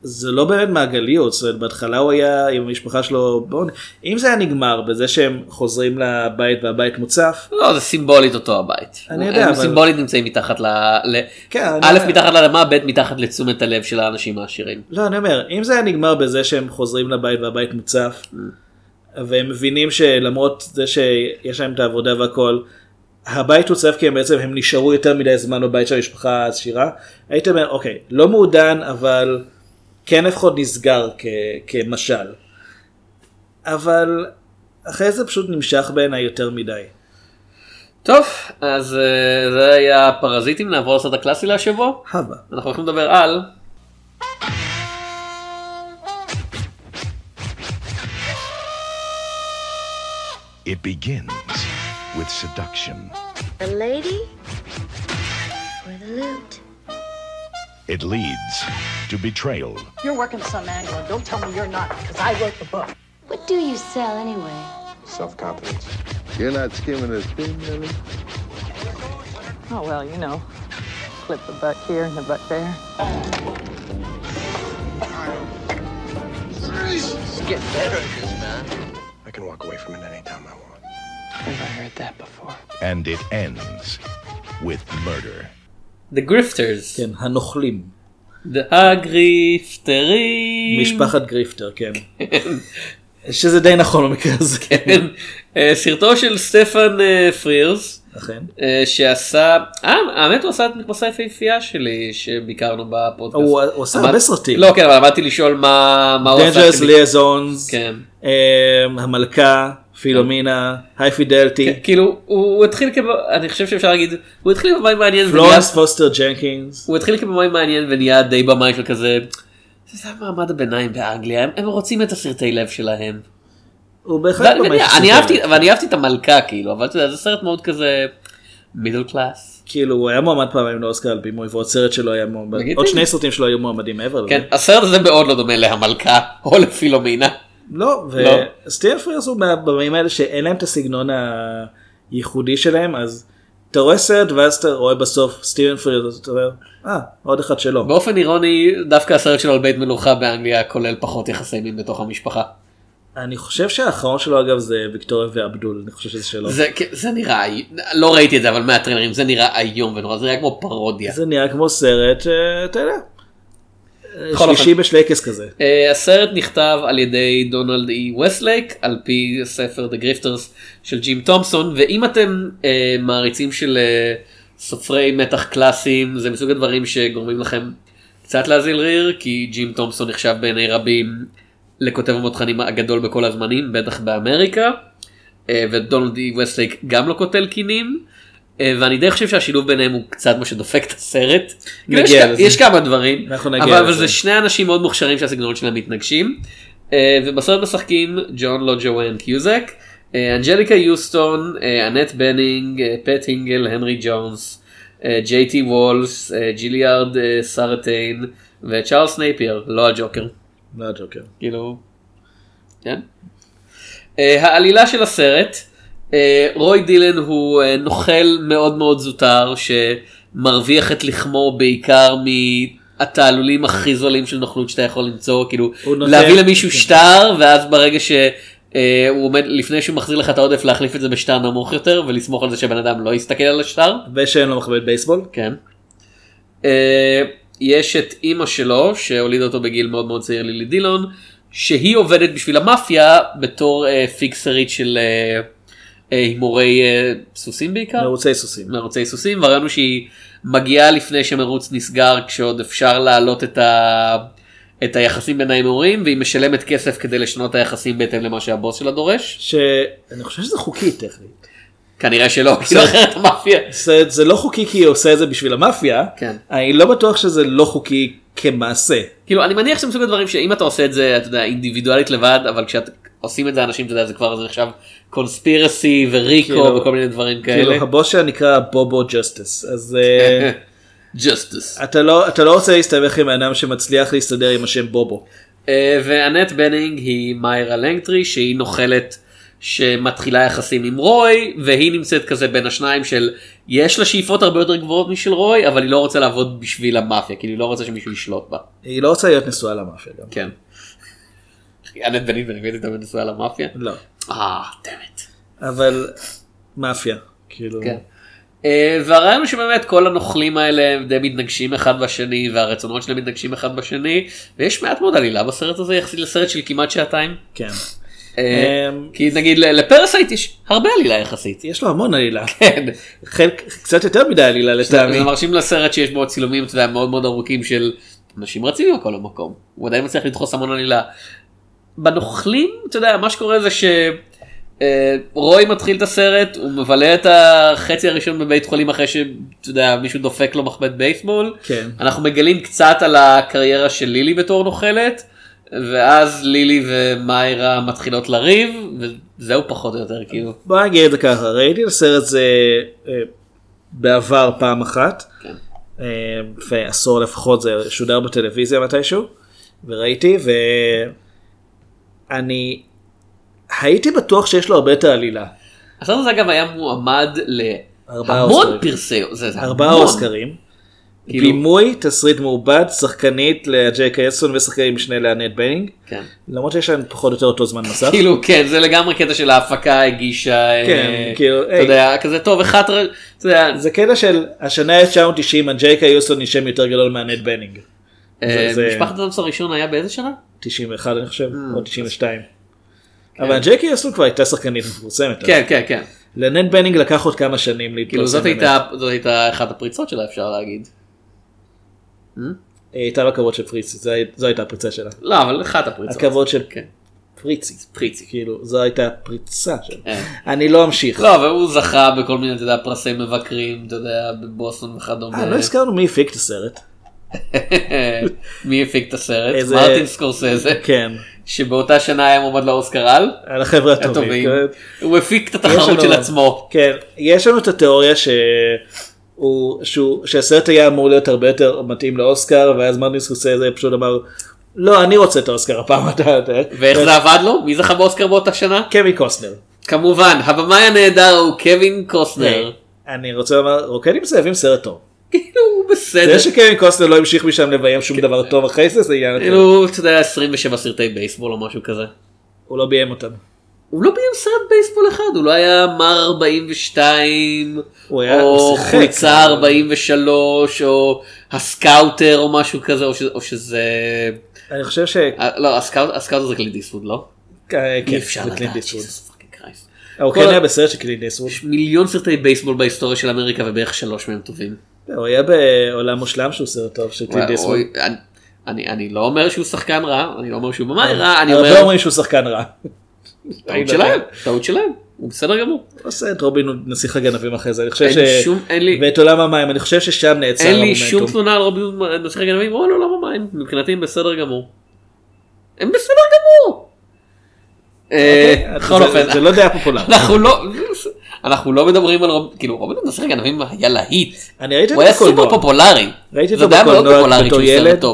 זה לא באמת מעגליות, זאת אומרת בהתחלה הוא היה עם המשפחה שלו, בואו, נ- אם זה היה נגמר בזה שהם חוזרים לבית והבית מוצף, לא, זה סימבולית אותו הבית. אני יודע, הם אבל- סימבולית נמצאים מתחת ל... ל... כן, אני א', אומר- מתחת לאדמה, ב', מתחת לתשומת הלב של האנשים העשירים. לא אני אומר אם זה היה נגמר בזה שהם חוזרים לבית והבית מוצף והם מבינים שלמרות זה שיש להם את העבודה והכל הבית הוצף כי הם בעצם הם נשארו יותר מדי זמן בבית של המשפחה העשירה הייתי אומר אוקיי לא מעודן אבל כן לפחות נסגר כ- כמשל אבל אחרי זה פשוט נמשך בעיניי יותר מדי. טוב, אז אה, זה היה פרזיטים, נעבור לסרט הקלאסי להשבוע. הבה. אנחנו הולכים לדבר על... It begins with seduction. The lady or the loot? It leads to betrayal. You're working some angle, don't tell me you're not, because I wrote the book. What do you sell anyway? Self confidence. You're not skimming a spin, Millie? Oh, well, you know, clip the butt here and the butt there. Get better at this, man. I can walk away from it anytime I want. Have I heard that before? And it ends with murder. The Grifters. כן הנוכלים The הגריפטרים. משפחת גריפטר כן. שזה די נכון במקרה הזה. כן. אה, סרטו של סטפן אה, פרירס. אכן. אה, שעשה, האמת הוא עשה את מכבסה היפהפייה שלי שביקרנו בפודקאסט. הוא אמר- הרבה סרטים. לא כן אבל עמדתי לשאול מה הוא עשה. Dangerous Liaisons, כן. המלכה, פילומינה, High Fidelity, כאילו הוא התחיל כב... אני חושב שאפשר להגיד הוא התחיל כבמאי מעניין פלורנס פוסטר ג'נקינס. הוא התחיל כבמאי מעניין ונהיה די במאי של כזה. זה מעמד הביניים באנגליה הם- רוצים את הסרטי לב שלהם. הוא בהחלט במאי של. ואני אהבתי את המלכה כאילו אבל אתה יודע זה סרט מאוד כזה middle class. כאילו הוא היה מועמד פעמיים לאוסקר על בימוי ועוד סרט שלו היה מועמד. עוד שני סרטים שלו היו מועמדים מעבר כן לזה. הסרט הזה מאוד לא דומה להמלכה או לפילומינה. לא, לא. וסטיאן פרירס הוא מהבמאים האלה שאין להם את הסגנון הייחודי שלהם אז אתה רואה סרט ואז אתה רואה בסוף סטיבן פרירס אז אתה אומר אה עוד אחד שלו. באופן אירוני דווקא הסרט שלו על בית מלוכה באנגליה כולל פחות יחסי מין בתוך המשפחה. אני חושב שהאחרון שלו אגב זה ויקטוריה ואבדול אני חושב שזה שלו. זה זה נראה לא ראיתי את זה אבל מהטריילרים זה נראה איום ונורא זה נראה כמו פרודיה. זה נראה כמו סרט אה, אתה יודע. אה, שלישי. בשלייקס כזה. אה, הסרט נכתב על ידי דונלד אי וסטלייק על פי הספר The Grifters של ג'ים תומפסון ואם אתם אה, מעריצים של סופרי מתח קלאסיים זה מסוג הדברים שגורמים לכם קצת להזיל ריר כי ג'ים תומפסון נחשב בעיני רבים לכותב המותחנים הגדול בכל הזמנים בטח באמריקה ודונלד אי וסטלייק גם לא קוטל קנים. אה, ואני די חושב שהשילוב ביניהם הוא קצת מה שדופק את הסרט. נגיע יש, לזה. יש כמה דברים, אבל, אבל. זה שני אנשים מאוד מוכשרים שהסגנונות שלהם מתנגשים. אה, ובסרט משחקים ג'ון לא ג'ואן קיוזק, אה, אנג'ליקה יוסטון, אנט בנינג, פט הינגל, הנרי ג'ונס, ג'יי טי וולס, גיילארד סרטיין וצ'ארלס נייפייר, לא הג'וקר. לא הג'וקר. כאילו, כן. העלילה של הסרט, רוי דילן הוא uh, נוכל מאוד מאוד זוטר שמרוויח את לחמו בעיקר מהתעלולים הכי זולים של נוכלות שאתה יכול למצוא, כאילו להביא למישהו כן. שטר ואז ברגע ש... Uh, הוא עומד לפני שהוא מחזיר לך את העודף להחליף את זה בשטר נמוך יותר ולסמוך על זה שבן אדם לא יסתכל על השטר. ושאין לו מכבד בייסבול. כן. אה, יש את אימא שלו שהולידה אותו בגיל מאוד מאוד צעיר לילי דילון שהיא עובדת בשביל המאפיה בתור אה, פיקסרית של אה, אה, הימורי אה, סוסים בעיקר. מרוצי סוסים. מרוצי סוסים הוא שהיא מגיעה לפני שמרוץ נסגר כשעוד אפשר להעלות את, ה... את היחסים בין ההימורים והיא משלמת כסף כדי לשנות היחסים בהתאם למה שהבוס שלה דורש. שאני חושב שזה חוקי טכנית. כנראה שלא, <laughs> כאילו אחרת המאפיה. זה, זה לא חוקי כי היא עושה את זה בשביל המאפיה. כן. אני לא בטוח שזה לא חוקי כמעשה. כאילו אני מניח שזה מסוג הדברים שאם אתה עושה את זה אתה יודע אינדיבידואלית לבד אבל כשאת עושים את זה אנשים אתה יודע זה כבר זה עכשיו conspiracy ו RICO כאילו- וכל מיני דברים כאילו כאלה. הבוס שלה נקרא בובו ג'סטס. אז אה, <laughs> ג'סטס. אתה לא אתה לא רוצה להסתבך עם האדם שמצליח להסתדר עם השם בובו. אה, ואנט בנינג היא מיירה לנגטרי שהיא נוכלת שמתחילה יחסים עם רוי והיא נמצאת כזה בין השניים של יש לה שאיפות הרבה יותר גבוהות משל רוי אבל היא לא רוצה לעבוד בשביל המאפיה כאילו היא לא רוצה שמישהו ישלוט בה. היא לא רוצה להיות נשואה למאפיה גם. כן. אנט בנינג באמת הייתה נשואה למאפיה? לא. אה, דמת. אבל מאפיה. כאילו. כן. אה, והרעיון הוא שבאמת כל הנוכלים האלה הם די מתנגשים אחד בשני והרצונות שלהם מתנגשים אחד בשני ויש מעט מאוד עלילה בסרט הזה יחסית לסרט של כמעט שעתיים. כן. אה, אמ, כי נגיד לפרסייט יש הרבה עלילה יחסית. יש לו המון עלילה. כן. חלק קצת יותר מדי עלילה לטעמי. זה מרשים לסרט שיש בו צילומים אתה יודע, מאוד מאוד ארוכים של אנשים רצים מכל המקום. הוא עדיין מצליח לדחוס המון עלילה. בנוכלים אתה יודע מה שקורה זה ש... אה, מתחיל את הסרט הוא מבלה את החצי הראשון בבית חולים אחרי שאתה יודע מישהו דופק לו מחבט בייסבול כן. אנחנו מגלים קצת על הקריירה של לילי בתור נוכלת ואז לילי ומיירה מתחילות לריב וזהו פחות או יותר כאילו בוא נגיד את זה ככה ראיתי את הסרט הזה אה, בעבר פעם אחת. כן. אה, לפני עשור לפחות זה שודר בטלוויזיה מתישהו וראיתי ואני הייתי בטוח שיש לו הרבה יותר עלילה. הסרט הזה אגב היה מועמד להמון. פרסי זה, זה ארבעה. אוסקרים. כאילו- בימוי תסריט מעובד שחקנית לג'יי קייסון ושחקנית משנה לאנט בנינג. כן. למרות שיש להם פחות או יותר אותו זמן מסך. כאילו כן זה לגמרי קטע של ההפקה הגישה כן, אה, כאילו, אתה היי. יודע כזה טוב אחד אתה יודע, זה קטע של השנה 1990 הג'יי קיוסון היא שם יותר גדול מהנט בנינג. אה, זה- זה- משפחת אדמס הראשון היה באיזה שנה? 91 אני חושב אה, או 92. אבל ג'יי קיוסון כבר הייתה שחקנית מפורסמת. כן כן כן לנט בנינג לקח עוד כמה שנים להתפרסם. כאילו זאת. הייתה זאת הייתה אחת הפריצות שלה אפשר להגיד. היא הייתה בכבוד של פריצי זו הי- זו הייתה הפריצה שלה. לא אבל אחת הפריצות. הכבוד של כן. פריצי. פריצי. כאילו זו הייתה פריצה שלה. כן. אני לא אמשיך. לא והוא זכה בכל מיני אתה יודע פרסי מבקרים אתה יודע בבוסטון וכדומה. אה, לא הזכרנו מי הפיק את הסרט. מי הפיק את הסרט? איזה- מרטין סקורסזה. כן. שבאותה שנה היה מועמד לאוסקר על. על החבר'ה הטובים. הטובים. הוא הפיק את התחרות של עצמו. כן, יש לנו את התיאוריה שהוא, שהוא, שהסרט היה אמור להיות הרבה יותר מתאים לאוסקר, ואז מרטין סקורסזה פשוט אמר, לא, אני רוצה את האוסקר הפעם. אתה יודע." ואיך זה עבד לו? מי זכה באוסקר באותה שנה? קווין קוסטנר. כמובן, הבמאי הנהדר הוא קווין קוסטנר. אני רוצה לומר, רוקד עם זאבים סרט טוב. כאילו, הוא בסדר. זה שקווין קוסטנר לא המשיך משם לביים שום דבר טוב אחרי זה, זה עניין. כאילו, אתה יודע, 27 סרטי בייסבול או משהו כזה. הוא לא ביים אותם. הוא לא ביים סרט בייסבול אחד, הוא לא היה מר 42, הוא היה- או. חולצה 43, או הסקאוטר או משהו כזה, או שזה... אני חושב ש... אה, לא, הסקאוט- הסקאוטר זה קליט איסטווד, לא? כן, אי אפשר לדעת, קלינט. הוא כן היה בסרט של קלינט איסטווד. יש מיליון סרטי בייסבול בהיסטוריה של אמריקה ובערך שלוש מהם טובים. הוא היה בעולם מושלם שהוא סרט טוב של קלינט איסטווד. אני- אני- לא אומר שהוא שחקן רע, אני לא אומר שהוא במאי רע, אני הרבה אומר, אומרים שהוא שחקן רע. טעות שלהם, טעות שלהם. הוא בסדר גמור. עושה את רובין הוד נסיך הגנבים אחרי זה אני חושב ש... ואת עולם המים אני חושב ששם נעצר אין לי. שום תלונה על רובין הוד נסיך הגנבים או על עולם המים מבחינתי הם בסדר גמור. הם בסדר גמור. אה, אוקיי, בכל זה- אופן, זה לא דעה פופולרית. אנחנו לא אנחנו לא מדברים על רובין כאילו רובין הוד נסיך הגנבים היה להיט. אני ראיתי הוא אותו היה סופר בקולנוע. פופולרי. ראיתי זה אותו בקולנוע בתור ילד.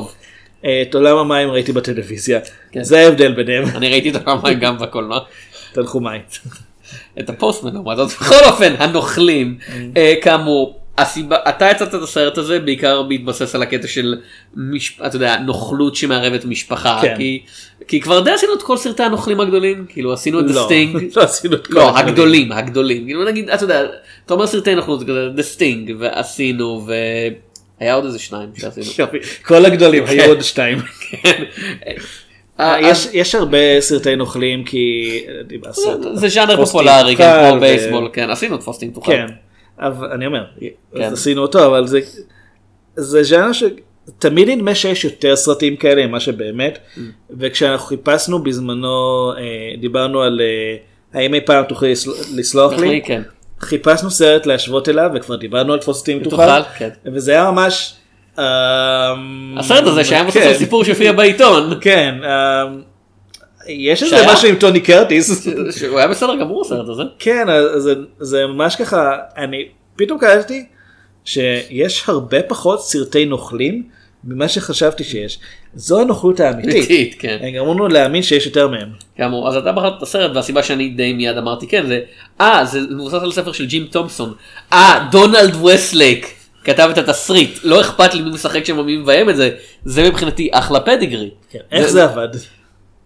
אה, את עולם המים ראיתי בטלוויזיה. כן. זה ההבדל ביניהם. אני ראיתי את המים גם בקולנוע. תנחומיי. את הפוסטמן לעומת זאת. בכל אופן הנוכלים אה, כאמור הסיבה שאתה הצעת את הסרט הזה בעיקר בהתבסס על הקטע של מש... אתה יודע נוכלות שמערבת משפחה כן. כי כי כבר די עשינו את כל סרטי הנוכלים הגדולים כאילו עשינו את לא, ה Sting <laughs> לא עשינו את כל לא הגדולים. הגדולים כאילו נגיד אתה יודע אתה אומר סרטי נוכלות The Sting ועשינו והיה עוד איזה שניים שעשינו. <laughs> כל הגדולים כן. היו עוד שתיים. <laughs> כן. אה, יש- יש הרבה סרטי נוכלים כי... זה- זה ז'אנר פופולרי כן, כמו בייסבול כן עשינו את פוסטים תוכל. כן. אבל אני אומר, עשינו אותו אבל זה זה ז'אנר שתמיד נדמה שיש יותר סרטים כאלה ממה שבאמת Mm. וכשאנחנו חיפשנו בזמנו אה, דיברנו על אה, האם אי פעם תוכלי לסל- לסלוח לי כן. חיפשנו סרט להשוות אליו וכבר דיברנו על פוסטים תוכל, תוכל כן. וזה היה ממש. אמ, הסרט הזה שהיה מבוסס כן. על סיפור שהופיע בעיתון. כן. אמ, יש איזה? משהו עם טוני קרטיס. הוא היה בסדר גמור הסרט הזה. כן, זה, זה ממש ככה, אני פתאום קלטתי שיש הרבה פחות סרטי נוכלים ממה שחשבתי שיש. זו הנוכלות האמיתית. אמיתית, כן. הם גרמו לנו להאמין שיש יותר מהם. כאמור, אז אתה בחרת את הסרט והסיבה שאני די מיד אמרתי כן זה אה זה מבוסס על ספר של ג'ים תומפסון אה דונלד וסטלייק כתב את התסריט לא אכפת לי מי משחק שם ומי מביים את זה זה מבחינתי אחלה pedigree. כן, איך זה עבד?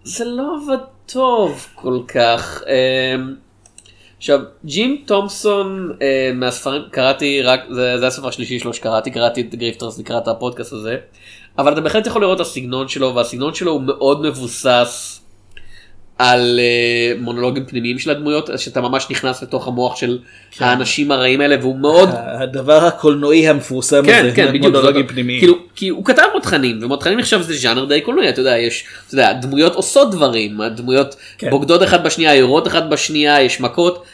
זה לא עבד טוב כל כך. אמ, עכשיו ג'ים תומפסון אה, מהספרים קראתי רק זה, זה הספר השלישי שלו שקראתי קראתי את Grifters לקראת הפודקאסט הזה אבל אתה בהחלט יכול לראות את הסגנון שלו והסגנון שלו הוא מאוד מבוסס על אה, מונולוגים פנימיים של הדמויות אז שאתה ממש נכנס לתוך המוח של כן. האנשים הרעים האלה והוא מאוד הדבר הקולנועי המפורסם כן, הזה, כן, בדיוק. מונולוגים פנימיים. כאילו, כי הוא כתב מותחנים, ומותחנים עכשיו זה ז'אנר די קולנועי, אתה יודע, יש, אתה יודע, דמויות עושות דברים, הדמויות כן. בוגדות אחת בשנייה, יורות אחת בשנייה, יש מכות,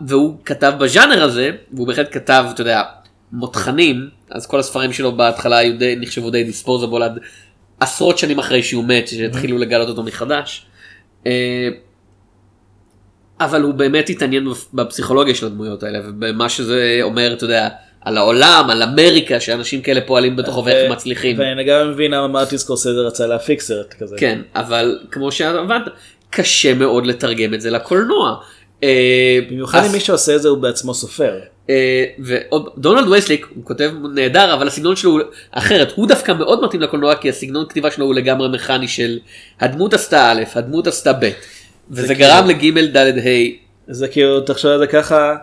והוא כתב בז'אנר הזה, והוא בהחלט כתב, אתה יודע, מותחנים, אז כל הספרים שלו בהתחלה היו די, נחשבו די דיספוזבול עד עשרות שנים אחרי שהוא מת, שהתחילו לגלות אותו מחדש. אה, אבל הוא באמת התעניין בפסיכולוגיה של הדמויות האלה ובמה שזה אומר אתה יודע על העולם על אמריקה שאנשים כאלה פועלים בתוכו ואיך הם מצליחים. ואני גם מבין למה מרטין סקורסזה רצה להפיק סרט כזה. כן אבל כמו שהבנת קשה מאוד לתרגם את זה לקולנוע. אה, במיוחד אם מי שעושה את זה הוא בעצמו סופר. אה, ועוד דונלד וסטלייק הוא כותב נהדר אבל הסגנון שלו הוא אחרת הוא דווקא מאוד מתאים לקולנוע כי הסגנון כתיבה שלו הוא לגמרי מכני של הדמות עשתה א' הדמות עשתה ב' וזה כאילו- גרם לג' ד' ה' זה כאילו תחשוב על זה ככה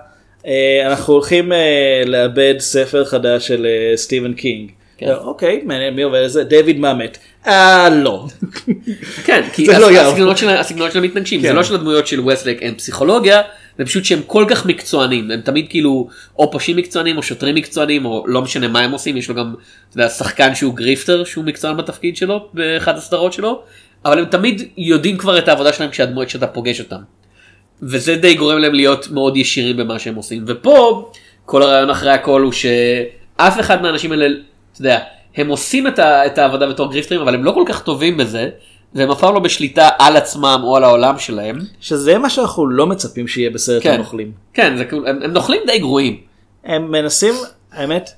אה, אנחנו הולכים אה, לעבד ספר חדש של סטיבן קינג. כן. אוקיי מעניין מי עובד על זה דיוויד מאמט. אה לא. כן, כי <laughs> לא. הסגנונות של- המתנגשים, כן. זה לא של הדמויות של וסלק הם פסיכולוגיה, זה פשוט שהם כל כך מקצוענים, הם תמיד כאילו או פושעים מקצוענים או שוטרים מקצוענים או לא משנה מה הם עושים, יש לו גם יודע, שחקן שהוא גריפטר שהוא מקצוען בתפקיד שלו באחת הסדרות שלו, אבל הם תמיד יודעים כבר את העבודה שלהם כשהדמויות שאתה פוגש אותם. וזה די גורם להם להיות מאוד ישירים במה שהם עושים, ופה כל הרעיון אחרי הכל הוא שאף אחד מהאנשים האלה, אתה יודע, הם עושים את, ה, את העבודה בתור גריפטרים אבל הם לא כל כך טובים בזה והם אף פעם לא בשליטה על עצמם או על העולם שלהם. שזה מה שאנחנו לא מצפים שיהיה בסרט כן. הנוכלים. כן, זה, כאילו- הם, הם נוכלים די גרועים. הם מנסים האמת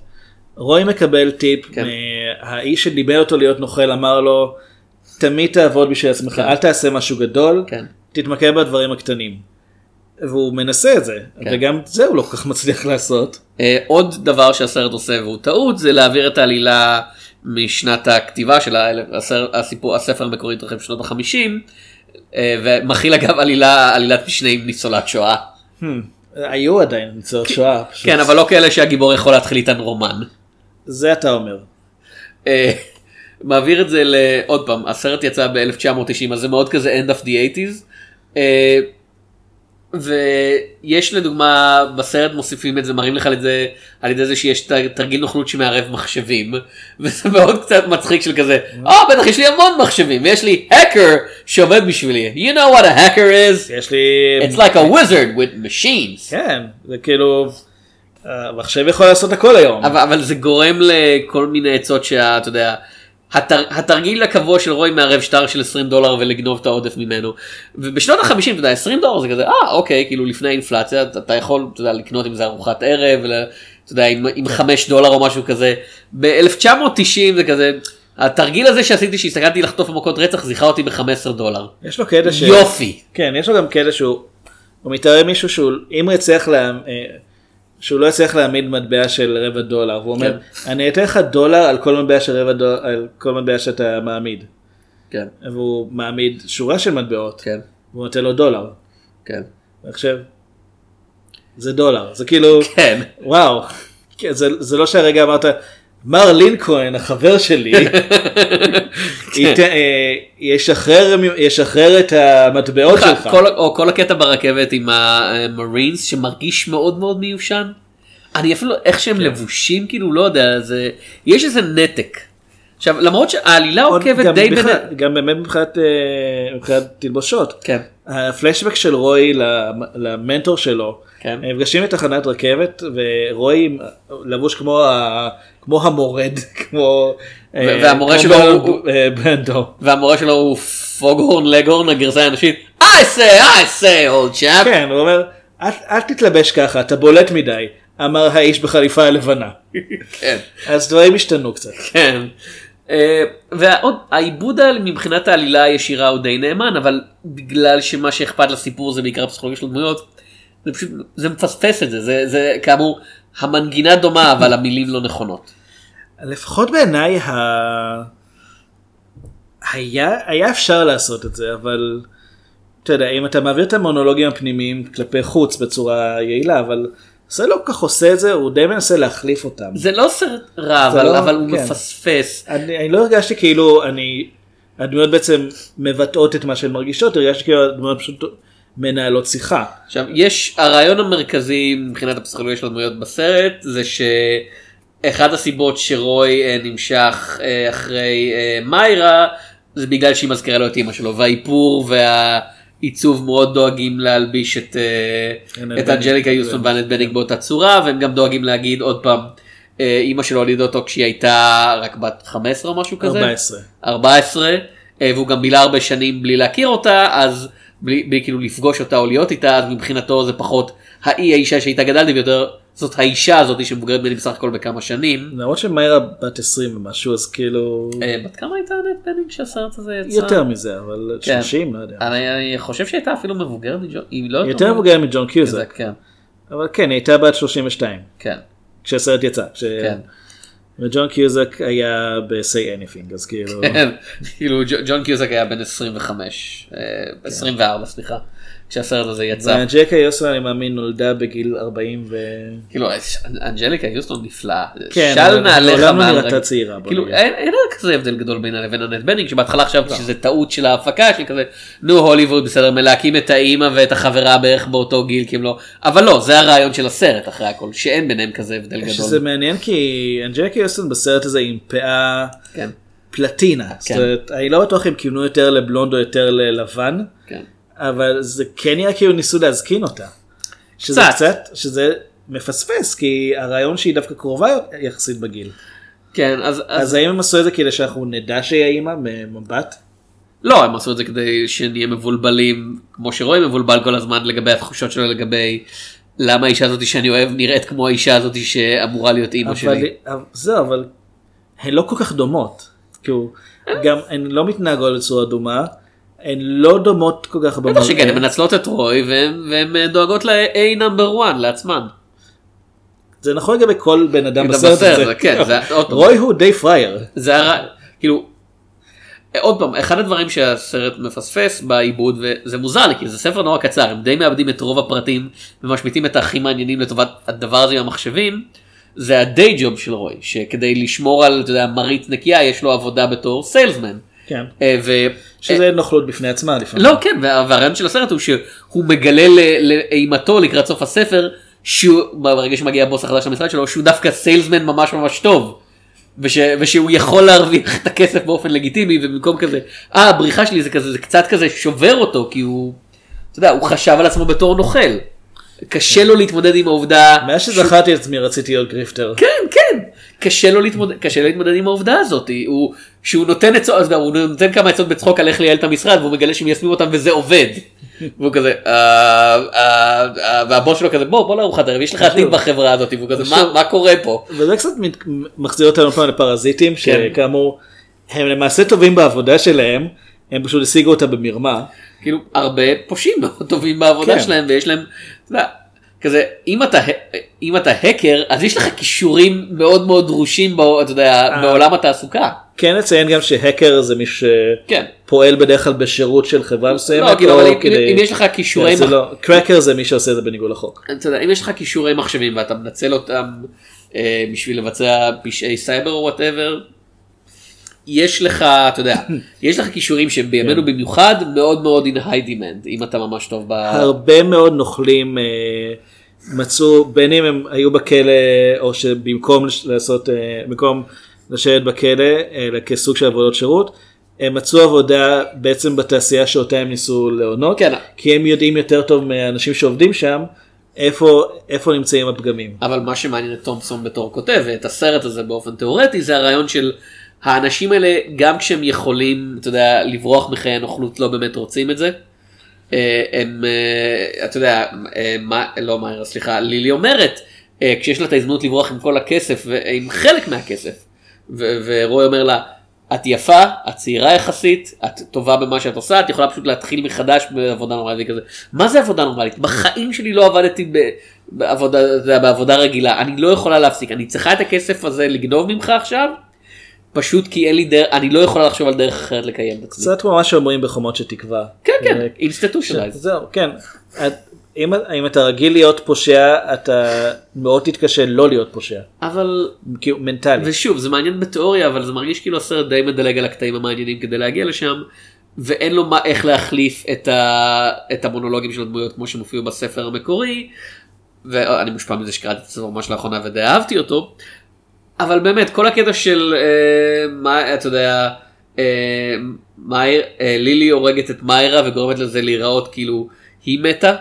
רוי מקבל טיפ כן. מהאיש שדיבר אותו להיות נוכל אמר לו תמיד תעבוד בשביל עצמך כן. אל תעשה משהו גדול כן. תתמקד בדברים הקטנים. והוא מנסה את זה כן. וגם את זה הוא לא כל כך <laughs> מצליח לעשות. אה, עוד דבר שהסרט עושה והוא טעות זה להעביר את העלילה משנת הכתיבה של ה- הסר- הסיפור הספר המקורי התרחב בשנות החמישים אה, ומכיל אגב עלילה עלילת משנה עם ניצולת שואה. Hmm, היו עדיין ניצולות שואה. פשוט. כן אבל לא כאלה שהגיבור יכול להתחיל איתן רומן. זה אתה אומר. אה, מעביר את זה לעוד פעם הסרט יצא ב-1990 אז זה מאוד כזה end of the 80's. אה, ויש לדוגמה בסרט מוסיפים את זה מראים לך את זה על ידי זה שיש תרגיל נוכלות שמערב מחשבים <laughs> וזה מאוד קצת מצחיק של כזה אה בטח יש לי המון מחשבים ויש לי hacker שעובד בשבילי you know what a hacker is יש לי... it's like a wizard with machines כן, זה כאילו... המחשב יכול לעשות הכל היום. אבל, אבל זה גורם לכל מיני עצות שאתה יודע. התר, התרגיל הקבוע של רוי מערב שטר של 20 דולר ולגנוב את העודף ממנו. ובשנות ה-50 אתה יודע 20 דולר זה כזה אה אוקיי כאילו לפני האינפלציה אתה, אתה יכול אתה יודע, לקנות עם זה ארוחת ערב ול- אתה יודע עם, עם 5 דולר או משהו כזה. ב-1990 זה כזה התרגיל הזה שעשיתי שהסתכלתי לחטוף מכות רצח זיכה אותי ב-15 דולר. יש לו קטע ש... יופי. כן, יש לו גם קטע שהוא... הוא מתאר מישהו שהוא... אם הוא יצליח לה... שהוא לא יצליח להעמיד מטבע של רבע דולר, והוא אומר, כן. אני אתן לך דולר על כל מטבע של רבע דולר, על כל מטבע שאתה מעמיד. כן. והוא מעמיד שורה של מטבעות, כן. והוא נותן לו דולר. כן. עכשיו, זה דולר, זה כאילו, כן. וואו, כן, זה, זה לא שהרגע אמרת, מר לינקולן, החבר שלי, <laughs> <laughs> ית- אה, ישחרר, ישחרר את המטבעות שלך. כל, או כל הקטע ברכבת עם המרינס שמרגיש מאוד מאוד מיושן. אני אפילו איך שהם לבושים כאילו לא יודע זה יש איזה נתק. עכשיו למרות שהעלילה עוקבת די בין... גם באמת מבחינת אה, מבחינת תלבושות. כן. הפלשבק של רוי למ- למנטור שלו, כן. הם נפגשים בתחנת רכבת ורוי לבוש כמו ה- כמו המורד, <laughs> כמו... אה, והמורה שלו הוא- אה, ברנדו. והמורה שלו הוא פוגהורן לגהורן הגרסה האנושית. I say I say old chap. כן, הוא אומר, "אל- אל תתלבש ככה, אתה בולט מדי, אמר האיש בחליפה הלבנה. כן. <laughs> אז דברים השתנו קצת. כן. אה, ועוד העיבוד מבחינת העלילה הישירה הוא די נאמן אבל בגלל שמה שאכפת לסיפור זה בעיקר הפסיכולוגיה של הדמויות. זה פשוט זה מפספס את זה זה זה כאמור המנגינה דומה אבל המילים לא נכונות. לפחות בעיניי ה... היה, היה אפשר לעשות את זה, אבל אתה יודע, אם אתה מעביר את המונולוגים הפנימיים כלפי חוץ בצורה יעילה, אבל זה לא כל כך עושה את זה, הוא די מנסה להחליף אותם. זה לא סרט רע אבל, לא- אבל הוא כן. מפספס. אני, אני לא הרגשתי כאילו אני, הדמויות בעצם מבטאות את מה שהן מרגישות, הרגשתי כאילו הדמויות פשוט מנהלות שיחה. עכשיו יש הרעיון המרכזי מבחינת הפסיכולוגיה של הדמויות בסרט זה שאחד הסיבות שרוי אה, נמשך אה, אחרי אה, מיירה זה בגלל שהיא מזכירה לו את אימא שלו והאיפור והעיצוב מאוד דואגים להלביש את, את אנג'ליקה יוסטון כן. ואנט בניג באותה צורה והם גם דואגים להגיד עוד פעם אימא שלו הולידה אותו כשהיא הייתה רק בת 15 או משהו כזה. 14. 14 אה, והוא גם בילה הרבה שנים בלי להכיר אותה אז בלי, בלי כאילו לפגוש אותה או להיות איתה אז מבחינתו זה פחות האי האישה שאיתה גדלתי ויותר זאת האישה הזאת שמבוגרת ממני בסך הכל בכמה שנים. למרות שמיירה בת 20 ומשהו אז כאילו אה, בת כמה הייתה נט בנינג שהסרט הזה יצא? יותר מזה אבל כן. 30 לא יודע. אני, אני חושב שהייתה אפילו מבוגרת מג'ון, היא לא יותר מבוגרת מג'ון קיוזק. קיוזק, כן, אבל כן, היא הייתה בת 32 כן, כשהסרט יצא. כן. וג'ון קיוזק היה ב-say anything אז כאילו <laughs> כן, כאילו ג'ון קיוזק היה בן 25, אה, 24 סליחה, כשהסרט הזה יצא. וג'קה יוסו אני מאמין נולדה בגיל 40 ו... כאילו אנג'ליקה יוסטון נפלאה. כן, של אבל נעליך מעולם לא מעל נראתה. צעירה, כאילו. אין אין כזה הבדל גדול בינה לבין הנט בנינג שבהתחלה חשבתי לא. שזה טעות של ההפקה של כזה נו הוליווד בסדר מלהקים את האימא ואת החברה בערך באותו גיל כי הם לא אבל לא זה הרעיון של הסרט אחרי הכל שאין ביניהם כזה הבדל שזה גדול. מעניין כי אנג'קה יוסטון בסרט הזה עם פאה כן. פלטינה. זאת אומרת, אני לא בטוח אם כיוונו יותר לבלונד או יותר ללבן, כן. אבל זה כן נראה כאילו ניסו להזקין אותה. שזה קצת. קצת, שזה מפספס כי הרעיון שהיא דווקא קרובה יחסית בגיל. כן אז אז אז האם הם עשו את זה כדי שאנחנו נדע שהיא האימא ממבט? לא הם עשו את זה כדי שנהיה מבולבלים כמו שרואים מבולבל כל הזמן לגבי התחושות שלו לגבי למה האישה הזאת שאני אוהב נראית כמו האישה הזאת שאמורה להיות אימא אבל שלי. אבל- זהו אבל הן לא כל כך דומות. כאילו גם הן לא מתנהגות בצורה דומה. הן לא דומות כל כך בטח שכן, הן מנצלות את רוי והן- דואגות ל-A number one לעצמן. זה נכון לגבי כל בן אדם גם בסרט הזה. כן, זה- <laughs> עוד פעם. רוי הוא די פרייר. זה הר... כאילו, עוד פעם, אחד הדברים שהסרט מפספס בעיבוד, וזה מוזר לי, כי זה ספר נורא קצר, הם די מאבדים את רוב הפרטים ומשמיטים את הכי מעניינים לטובת הדבר הזה עם המחשבים, זה הדיי ג'וב של רוי, שכדי לשמור על, אתה יודע, מרית נקייה, יש לו עבודה בתור סיילסמן. כן. אה, ו... שזה נוכלות בפני עצמה לפעמים. לא כן וה- והרעיון של הסרט הוא שהוא מגלה לאימתו לקראת סוף הספר שהוא ברגע שמגיע הבוס החדש למשרד שלו שהוא דווקא סיילסמן ממש ממש טוב. וש, ושהוא יכול להרוויח את הכסף באופן לגיטימי ובמקום כזה אה הבריחה שלי זה כזה זה קצת כזה שובר אותו כי הוא אתה יודע, הוא חשב על עצמו בתור נוכל. קשה לו להתמודד עם העובדה מאז שזכרתי את עצמי רציתי להיות גריפטר. כן כן קשה לו להתמודד קשה לו להתמודד עם העובדה הזאת הוא שהוא נותן עצות הוא נותן כמה עצות בצחוק על איך לייעל את המשרד והוא מגלה שמיישמים אותם וזה עובד. <laughs> והוא כזה "אה, אה, אה", והבוס שלו כזה בוא בוא לארוחת ערב יש לך עתיד בחברה הזאת והוא כזה "מה- קורה פה. וזה קצת מחזיר אותנו פעם לפרזיטים כן. שכאמור הם למעשה טובים בעבודה שלהם הם פשוט השיגו אותה במרמה. כאילו הרבה פושעים מאוד <laughs> טובים בעבודה כן. שלהם ויש להם כזה אם אתה אם אתה האקר אז יש לך כישורים מאוד מאוד דרושים בו, אתה יודע, אה. בעולם התעסוקה. כן נציין גם שהקר זה מי כן. שפועל בדרך כלל בשירות של חברה מסוימת. לא, כאילו, או אבל אם- כדי- אם יש לך כישורי כן, זה מח- לא- cracker זה מי שעושה את זה בניגוד לחוק. יודע, אם יש לך כישורי מחשבים ואתה מנצל אותם אה, בשביל לבצע פשעי סייבר או whatever, יש לך, אתה יודע, <laughs> יש לך כישורים שהם בימינו כן. במיוחד מאוד מאוד in high demand, אם אתה ממש טוב ב... הרבה מאוד נוכלים אה, מצאו בין אם הם היו בכלא או שבמקום לעשות אה, במקום לשבת בכלא אלא כסוג של עבודות שירות. הם מצאו עבודה בעצם בתעשייה שאותה הם ניסו להונות כן. כי הם יודעים יותר טוב מהאנשים שעובדים שם איפה איפה נמצאים הפגמים. אבל מה שמעניין את תומפסון בתור כותב ואת הסרט הזה באופן תיאורטי זה הרעיון של האנשים האלה גם כשהם יכולים אתה יודע לברוח מחיי הנוכלות לא באמת רוצים את זה. אה, הם אה, אתה יודע אה, מה לא מאירה סליחה לילי אומרת כשיש לה את ההזדמנות לברוח עם כל הכסף ועם חלק מהכסף ורוי אומר לה את יפה את צעירה יחסית את טובה במה שאת עושה את יכולה פשוט להתחיל מחדש בעבודה נורמלית כזה מה זה עבודה נורמלית? בחיים שלי לא עבדתי בעבודה בעבודה רגילה. אני לא יכולה להפסיק. אני צריכה את הכסף הזה לגנוב ממך עכשיו פשוט כי אין לי דרך אני לא יכולה לחשוב על דרך אחרת לקיים את עצמי. קצת כמו מה שאומרים בחומות של תקווה. כן כן אה, institutionalized. זהו כן. אם, אם אתה רגיל להיות פושע אתה מאוד תתקשה לא להיות פושע. אבל כאילו מנטלית. ושוב זה מעניין בתיאוריה אבל זה מרגיש כאילו הסרט די מדלג על הקטעים המעניינים כדי להגיע לשם ואין לו מה איך להחליף את, ה, את המונולוגים של הדמויות כמו שהם הופיעו בספר המקורי ואני מושפע מזה שקראתי את הספר ממש לאחרונה ודי אהבתי אותו אבל באמת כל הקטע של אה, מה אתה יודע אה, מאיר, אה, לילי הורגת את מיירה וגורמת לזה להיראות כאילו היא מתה.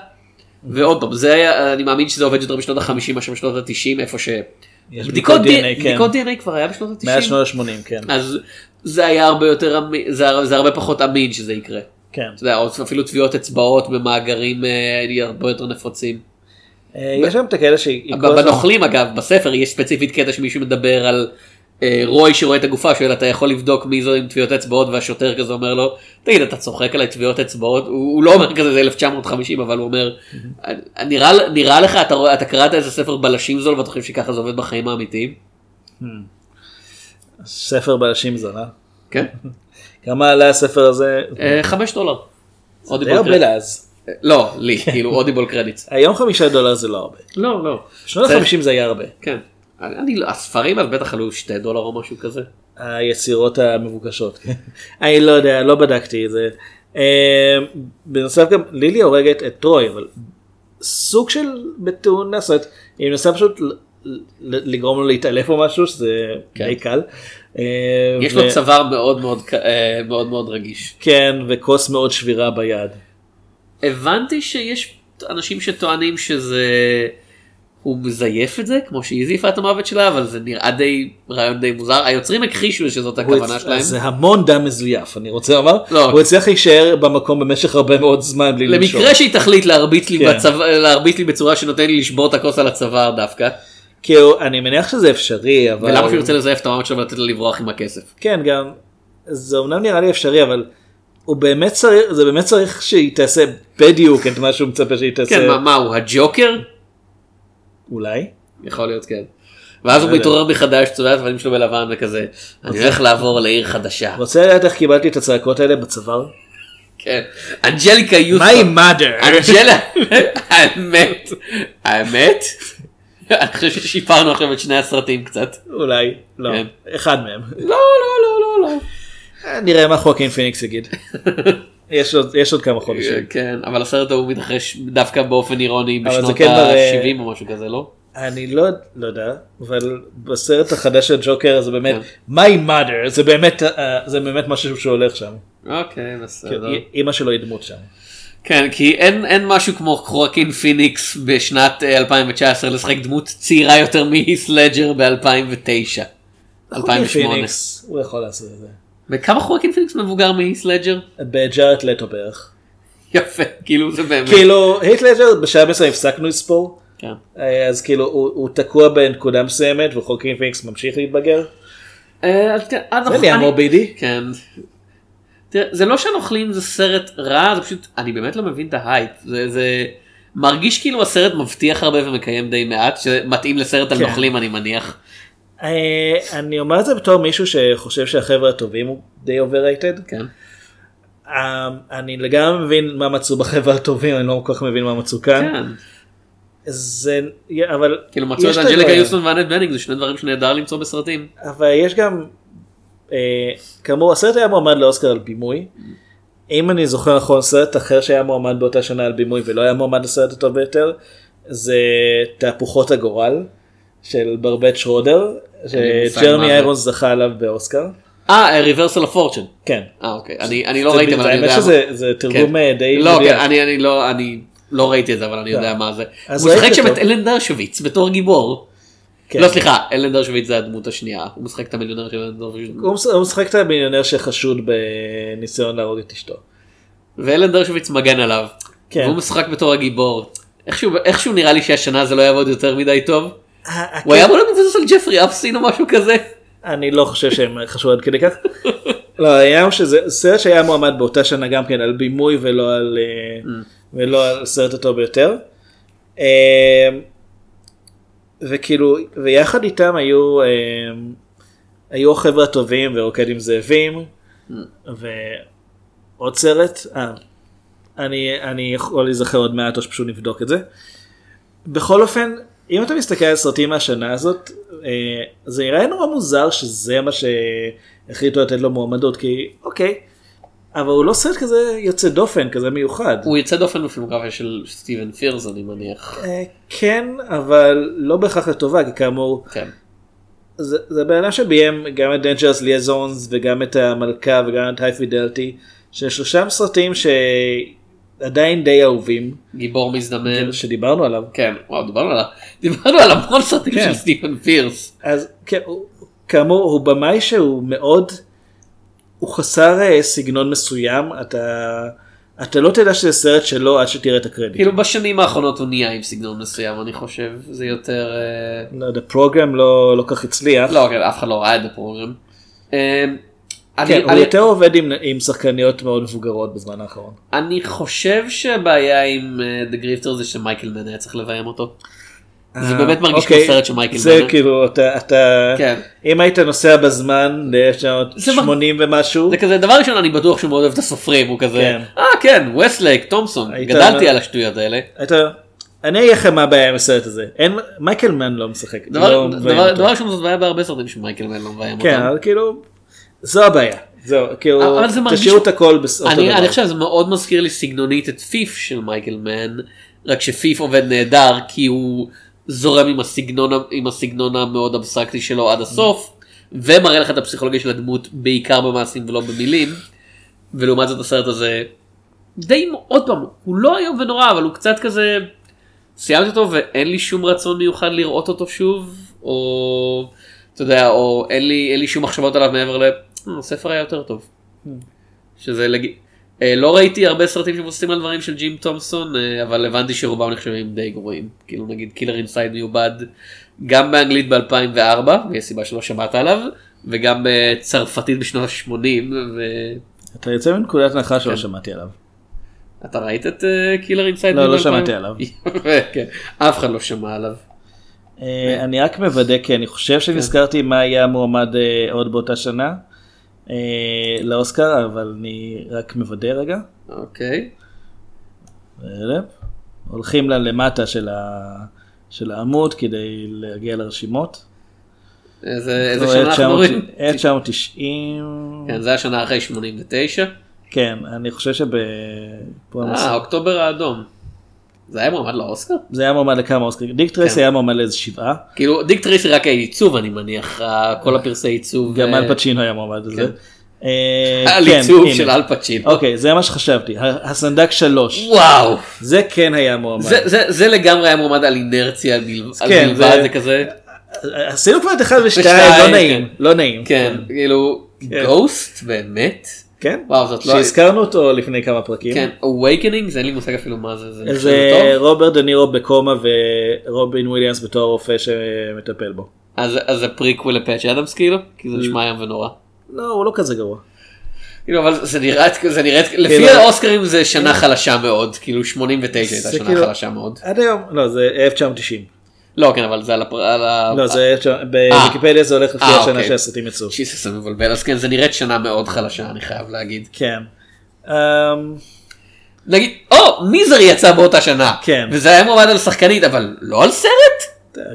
ועוד פעם זה היה אני מאמין שזה עובד יותר בשנות ה-50 מאשר בשנות ה-90 איפה ש... בדיקות DNA, כן. בדיקות DNA כבר היה בשנות ה-90. מאז שנות ה-80 כן. אז זה היה הרבה יותר אמין, זה, זה הרבה פחות אמין שזה יקרה. כן. אתה יודע, אפילו טביעות אצבעות במאגרים אה, הרבה יותר נפוצים. אה, יש שם את הכאלה שהיא בנוכלים אגב, בספר יש ספציפית קטע שמישהו מדבר על אה, רוי שרואה את הגופה, שואל אתה יכול לבדוק מי זו עם טביעות אצבעות והשוטר כזה אומר לו, תגיד אתה צוחק עליי טביעות אצבעות, הוא, לא אומר כזה זה 1950 אבל הוא אומר, נראה, לך אתה, קראת איזה ספר בלשים זול ואתה חושב שככה זה עובד בחיים האמיתיים? ספר בלשים זול, אה? כן. <laughs> כמה עלה הספר הזה? אה, חמש דולר. Audible הרבה. לאז. לא, לי, כאילו <laughs> אודיבול קרדיטס. היום חמישה דולר זה לא הרבה. לא, לא. בשנות זה- ה-50 זה היה הרבה. כן. אני לא, הספרים אז בטח עלו שתי דולר או משהו כזה. היצירות המבוקשות. <laughs> אני לא יודע, לא בדקתי את זה. אה, בנוסף גם לילי הורגת את טרוי, אבל סוג של בתאונה, זאת אומרת, היא מנסה פשוט ל- ל- לגרום לו להתעלף או משהו, שזה די קל. אה, יש לו צוואר מאוד מאוד ק- אה, מאוד מאוד רגיש. כן, וכוס מאוד שבירה ביד. הבנתי שיש אנשים שטוענים שזה... הוא מזייף את זה כמו שהיא הזיפה את המוות שלה אבל זה נראה די רעיון די מוזר היוצרים הכחישו שזאת הכוונה שלהם. זה המון דם מזויף, אני רוצה לומר. לא. הוא הצליח להישאר במקום במשך הרבה מאוד זמן בלי לנשום. למקרה שהיא תחליט להרביץ לי, כן. בצוואר, להרביץ לי בצורה שנותן לי לשבור את הכוס על הצוואר דווקא. כאילו, אני מניח שזה אפשרי, אבל... ולמה שהוא ירצה לזייף את המוות שלו ולתת לה לברוח עם הכסף. כן, גם, זה אומנם נראה לי אפשרי, אבל הוא באמת צריך, זה באמת צריך שהיא תעשה בדיוק את מה שהוא מצפה שהיא תעשה. כן, מה, מה הוא הג'וקר? אולי. יכול להיות כן. ואז הוא לא. מתעורר מחדש, צובע את הדברים שלו בלבן וכזה, אני הולך לעבור לעיר חדשה. רוצה לדעת איך קיבלתי את הצעקות האלה בצוואר? כן. אנג'ליקה יוסטון. My mother. אנג'לה, האמת, האמת, אני חושב ששיפרנו עכשיו את שני הסרטים קצת. אולי, לא, כן. אחד מהם. לא, לא, לא, לא, לא. אה, נראה מה חואקין פיניקס יגיד. <laughs> יש עוד- יש עוד כמה חודשים. כן, אבל הסרט ההוא מתרחש דווקא באופן אירוני בשנות כן מראה- ה-70 או משהו כזה, לא? אני לא, לא יודע, אבל בסרט החדש של ג'וקר זה באמת, כן. my mother, זה באמת, אה, זה באמת משהו שהולך שם. אוקיי, בסדר. כן, אימא שלו היא דמות שם. כן, כי אין, אין משהו כמו חואקין פיניקס בשנת אה, 2019 לשחק דמות צעירה יותר מהית' לג'ר ב-2009. 2008. פיניקס, הוא יכול לעשות את זה. וכמה חואקין פיניקס מבוגר מהית' לג'ר? ג'ארד לטו בערך. יפה, כאילו זה באמת. כאילו, הית' לג'ר בשלב מסוים הפסקנו לספור. כן. אה, אז כאילו הוא, הוא תקוע בנקודה מסוימת וחואקין פיניקס ממשיך להתבגר. אה, כן, אנחנו- זה נהיה אני- מורבידי. כן. תראה, זה לא שהנוכלים זה סרט רע, זה פשוט, אני באמת לא מבין את ההייפ. זה, זה מרגיש כאילו הסרט מבטיח הרבה ומקיים די מעט, שמתאים לסרט על כן. נוכלים אני מניח. אה, אני אומר את זה בתור מישהו שחושב שהחבר'ה הטובים הוא די overrated. כן. אה, אני לגמרי מבין מה מצאו בחבר'ה הטובים, אני לא כל כך מבין מה מצאו כאן. כן. זה, אבל כאילו מצאו את אנג'ליקה. יוסטון ואנט בנינג, זה שני דברים שנהדר למצוא בסרטים. אבל יש גם, אה, כאמור הסרט היה מועמד לאוסקר על בימוי. אם אני זוכר נכון סרט אחר שהיה מועמד באותה שנה על בימוי ולא היה מועמד לסרט הטוב ביותר זה תהפוכות הגורל של ברבט שרודר מה שג'רמי. איירונס זכה עליו באוסקר. אה, ריברסל הפורצ'ן. כן. אה, אוקיי. אני אני לא ראיתי, אבל אני האמת יודע. שזה- זה תרגום, כן. אה, די לא, מדויק. כן, אני אני לא, אני לא ראיתי את זה, אבל אני כן. יודע מה זה. הוא משחק שם את. אלן דרשוויץ בתור גיבור. כן. לא, סליחה, אלן דרשוויץ זה הדמות השנייה. הוא משחק את המיליונר של אלן דרשוויץ. הוא משחק את המיליונר שחשוד בניסיון להרוג את אשתו. ואלן דרשוויץ מגן עליו. כן. והוא משחק בתור הגיבור. איכשהו איכשהו נראה לי שהשנה זה לא יעבוד יותר מדי טוב. הוא היה אמור להיות מבוסס על ג'פרי אפסין או משהו כזה. אני לא חושב שהם חשבו עד כדי כך. <laughs> לא, העניין שזה סרט שהיה מועמד באותה שנה גם כן על בימוי ולא על, אה, ולא על סרט הטוב ביותר. אה, וכאילו, ויחד איתם היו, אה, היו החבר'ה הטובים ורוקד עם זאבים, ועוד סרט, אה, אני, אני יכול להיזכר עוד מעט או שפשוט נבדוק את זה. בכל אופן, אם אתה מסתכל על סרטים מהשנה הזאת, אה, זה נראה נורא מוזר שזה מה שהחליטו לתת לו מועמדות, כי אוקיי, אבל הוא לא סרט כזה יוצא דופן, כזה מיוחד. הוא יוצא דופן בפילמוגרפיה של סטיבן פירס אני מניח. אה, כן, אבל לא בהכרח לטובה, כי כאמור, כן. זה, זה בן אדם שביים גם את Dangerous Liaisons וגם את המלכה וגם את High Fidelity, ששלושה סרטים שעדיין די אהובים. גיבור מזדמן. שדיברנו עליו. כן, וואו, דיברנו עליו. <laughs> דיברנו על המון סרטים כן. של סטיבן פירס. אז כן, הוא, כאמור הוא במאי שהוא מאוד, הוא חסר אה, סגנון מסוים, אתה, אתה לא תדע שזה סרט שלו עד שתראה את הקרדיט. כאילו בשנים האחרונות הוא נהיה עם סגנון מסוים אני חושב זה יותר אה, לא יודע, פרוגרם לא, לא כך הצליח. לא כן, אף אחד לא ראה את הפרוגרם. אה, אני- כן, הוא אני- יותר עובד עם, עם שחקניות מאוד מבוגרות בזמן האחרון. אני חושב שהבעיה עם אה, The Grifter זה שמייקל מן היה צריך לביים אותו. זה אה, באמת מרגיש כמו אוקיי, סרט של מייקל זה. כאילו אתה, אתה כן. אם היית נוסע בזמן ל-1980 ומשהו, זה כזה דבר ראשון אני בטוח שהוא מאוד אוהב את הסופרים הוא כזה כן. אה כן וסלייק תומפסון היית- גדלתי על השטויות האלה. אני אגיד לכם מה הבעיה עם הסרט הזה, אין, מייקל מן לא משחק, דבר לא דבר- ראשון זאת בעיה בהרבה סרטים שמייקל מן לא מביים כן, אותם. אבל כאילו, זו הבעיה, זהו, כאילו, אבל זה מרגיש- תשאירו את הכל באותו אני. אני חושב שזה מאוד מזכיר לי סגנונית את פיף של מייקל מן, רק שפיף עובד נהדר כי הוא זורם עם הסגנון, עם הסגנון המאוד אבסטרקטי שלו עד הסוף, ומראה לך את הפסיכולוגיה של הדמות בעיקר במעשים ולא במילים, ולעומת זאת הסרט הזה די, עוד פעם, הוא לא איום ונורא אבל הוא קצת כזה, סיימתי אותו ואין לי שום רצון מיוחד לראות אותו שוב, או אתה יודע, או אין לי, אין לי שום מחשבות עליו מעבר ל... "אה, הספר היה יותר טוב. שזה לג... אה, לא ראיתי הרבה סרטים שמבוססים על דברים של ג'ים תומפסון אה, אבל הבנתי שרובם נחשבים די גרועים כאילו נגיד Killer Inside Me עובד גם באנגלית ב2004 ויש סיבה שלא שמעת עליו וגם בצרפתית בשנות ה-80 אתה יוצא מנקודת הנחה שלא כן. שמעתי עליו. ואתה ראית את Killer Inside? לא, לא שמעתי עליו. <laughs> כן. אף אחד לא שמע עליו. אה, אני רק מוודא כי אני חושב שנזכרתי מה היה מועמד אה, עוד באותה שנה אה, לאוסקר אבל אני רק מוודא רגע. אוקיי. הולכים למטה של, ה... של העמוד כדי להגיע לרשימות. איזה איזה שנה אנחנו רואים? 1990. כן, זה השנה אחרי 89. כן, אני חושב שב... אה, אוקטובר האדום. זה היה מועמד לאוסקר? זה היה מועמד לכמה אוסקרים. דיק טרייסי כן. היה מועמד לאיזה שבעה. כאילו דיק טרייסי רק העיצוב אני מניח, ה- כל הפרסי עיצוב. גם אה, אל פצ'ינו היה מועמד לזה. כן. אה, <laughs> על כן, עיצוב. של אל פצ'ינו. אוקיי, זה מה שחשבתי. הסנדק שלוש. וואו. זה כן היה מועמד. זה- לגמרי היה מועמד על אינרציה, על בל- על כן, בלבד, זה- זה כזה. עשינו כבר את אחד ושתיים, לא. נעים. לא נעים. כן, כאילו. Ghost באמת? כן. וואו, זאת לא... שהזכרנו אותו לפני כמה פרקים. כן, Awakening, זה אין לי מושג אפילו מה זה, זה זה? רוברט דה נירו בקומה ורובין וויליאמס בתור רופא שמטפל בו. אז אז זה פריקוול לפאצ' אדמס כאילו? כי זה נשמע איום ונורא. לא, הוא לא כזה גרוע. כאילו אבל זה נראה, זה נראה, לפי כאילו- האוסקרים זה שנה חלשה מאוד, כאילו 89 הייתה שנה כאילו- חלשה מאוד. עד היום, לא, זה 1990. לא כן אבל זה על הפר... לא, זה בוויקיפדיה זה הולך לפי אה, השנה אוקיי. שהסרטים יצאו. שיסוס אני מבלבל, אז כן זה נראית שנה מאוד חלשה אני חייב להגיד. כן. אמ, נגיד, או, מיזרי יצא באותה שנה. כן. וזה היה מועמד על שחקנית אבל לא על סרט?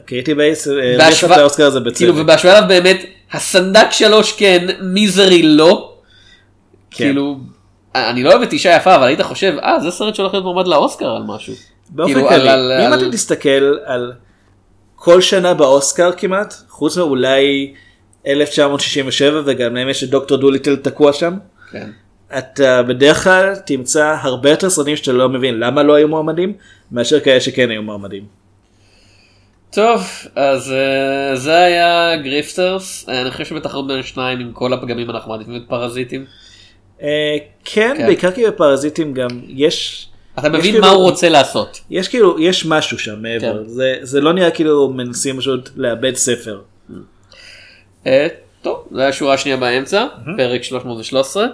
קייטי בייטס בהשוואה- האוסקר הזה בצדק. כאילו ובהשוואה אליו באמת הסנדק שלוש כן, מיזרי לא. כן. כאילו, אני לא אוהב את אישה יפה אבל היית חושב, אה זה סרט שהולך להיות מועמד לאוסקר על משהו. באופן כאילו, כללי, על- אם על- אתה תסתכל על כל שנה באוסקר כמעט, חוץ מאולי 1967 וגם להם יש את דוקטור דוליטל תקוע שם, כן. אתה בדרך כלל תמצא הרבה יותר סרטים שאתה לא מבין למה לא היו מועמדים, מאשר כאלה שכן היו מועמדים. טוב, אז אה, זה היה גריפסטרס, אה, אני חושב שבתחרות בין השניים עם כל הפגמים אנחנו מעדיפים את פרזיטים. אה, כן, כן. בעיקר כי בפרזיטים גם יש... אתה מבין כאילו- מה הוא רוצה לעשות. יש כאילו, יש משהו שם מעבר, כן. זה, זה לא נראה כאילו מנסים פשוט לאבד ספר. אה, טוב, זה היה השורה השנייה באמצע, פרק 313.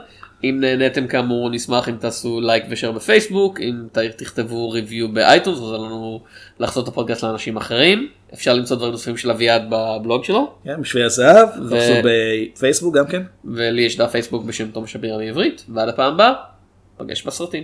אם נהניתם כאמור נשמח אם תעשו לייק ושאר בפייסבוק, אם תכתבו ריוויו באייטונס, עוזר לנו לחשוף את הפודקאסט לאנשים אחרים. אפשר למצוא דברים נוספים של אביעד בבלוג שלו, כן, בשביל הזהב, ו- בפייסבוק גם כן. ולי יש דף פייסבוק בשם תום שבירה בעברית, ועד הפעם הבאה, פגש בסרטים.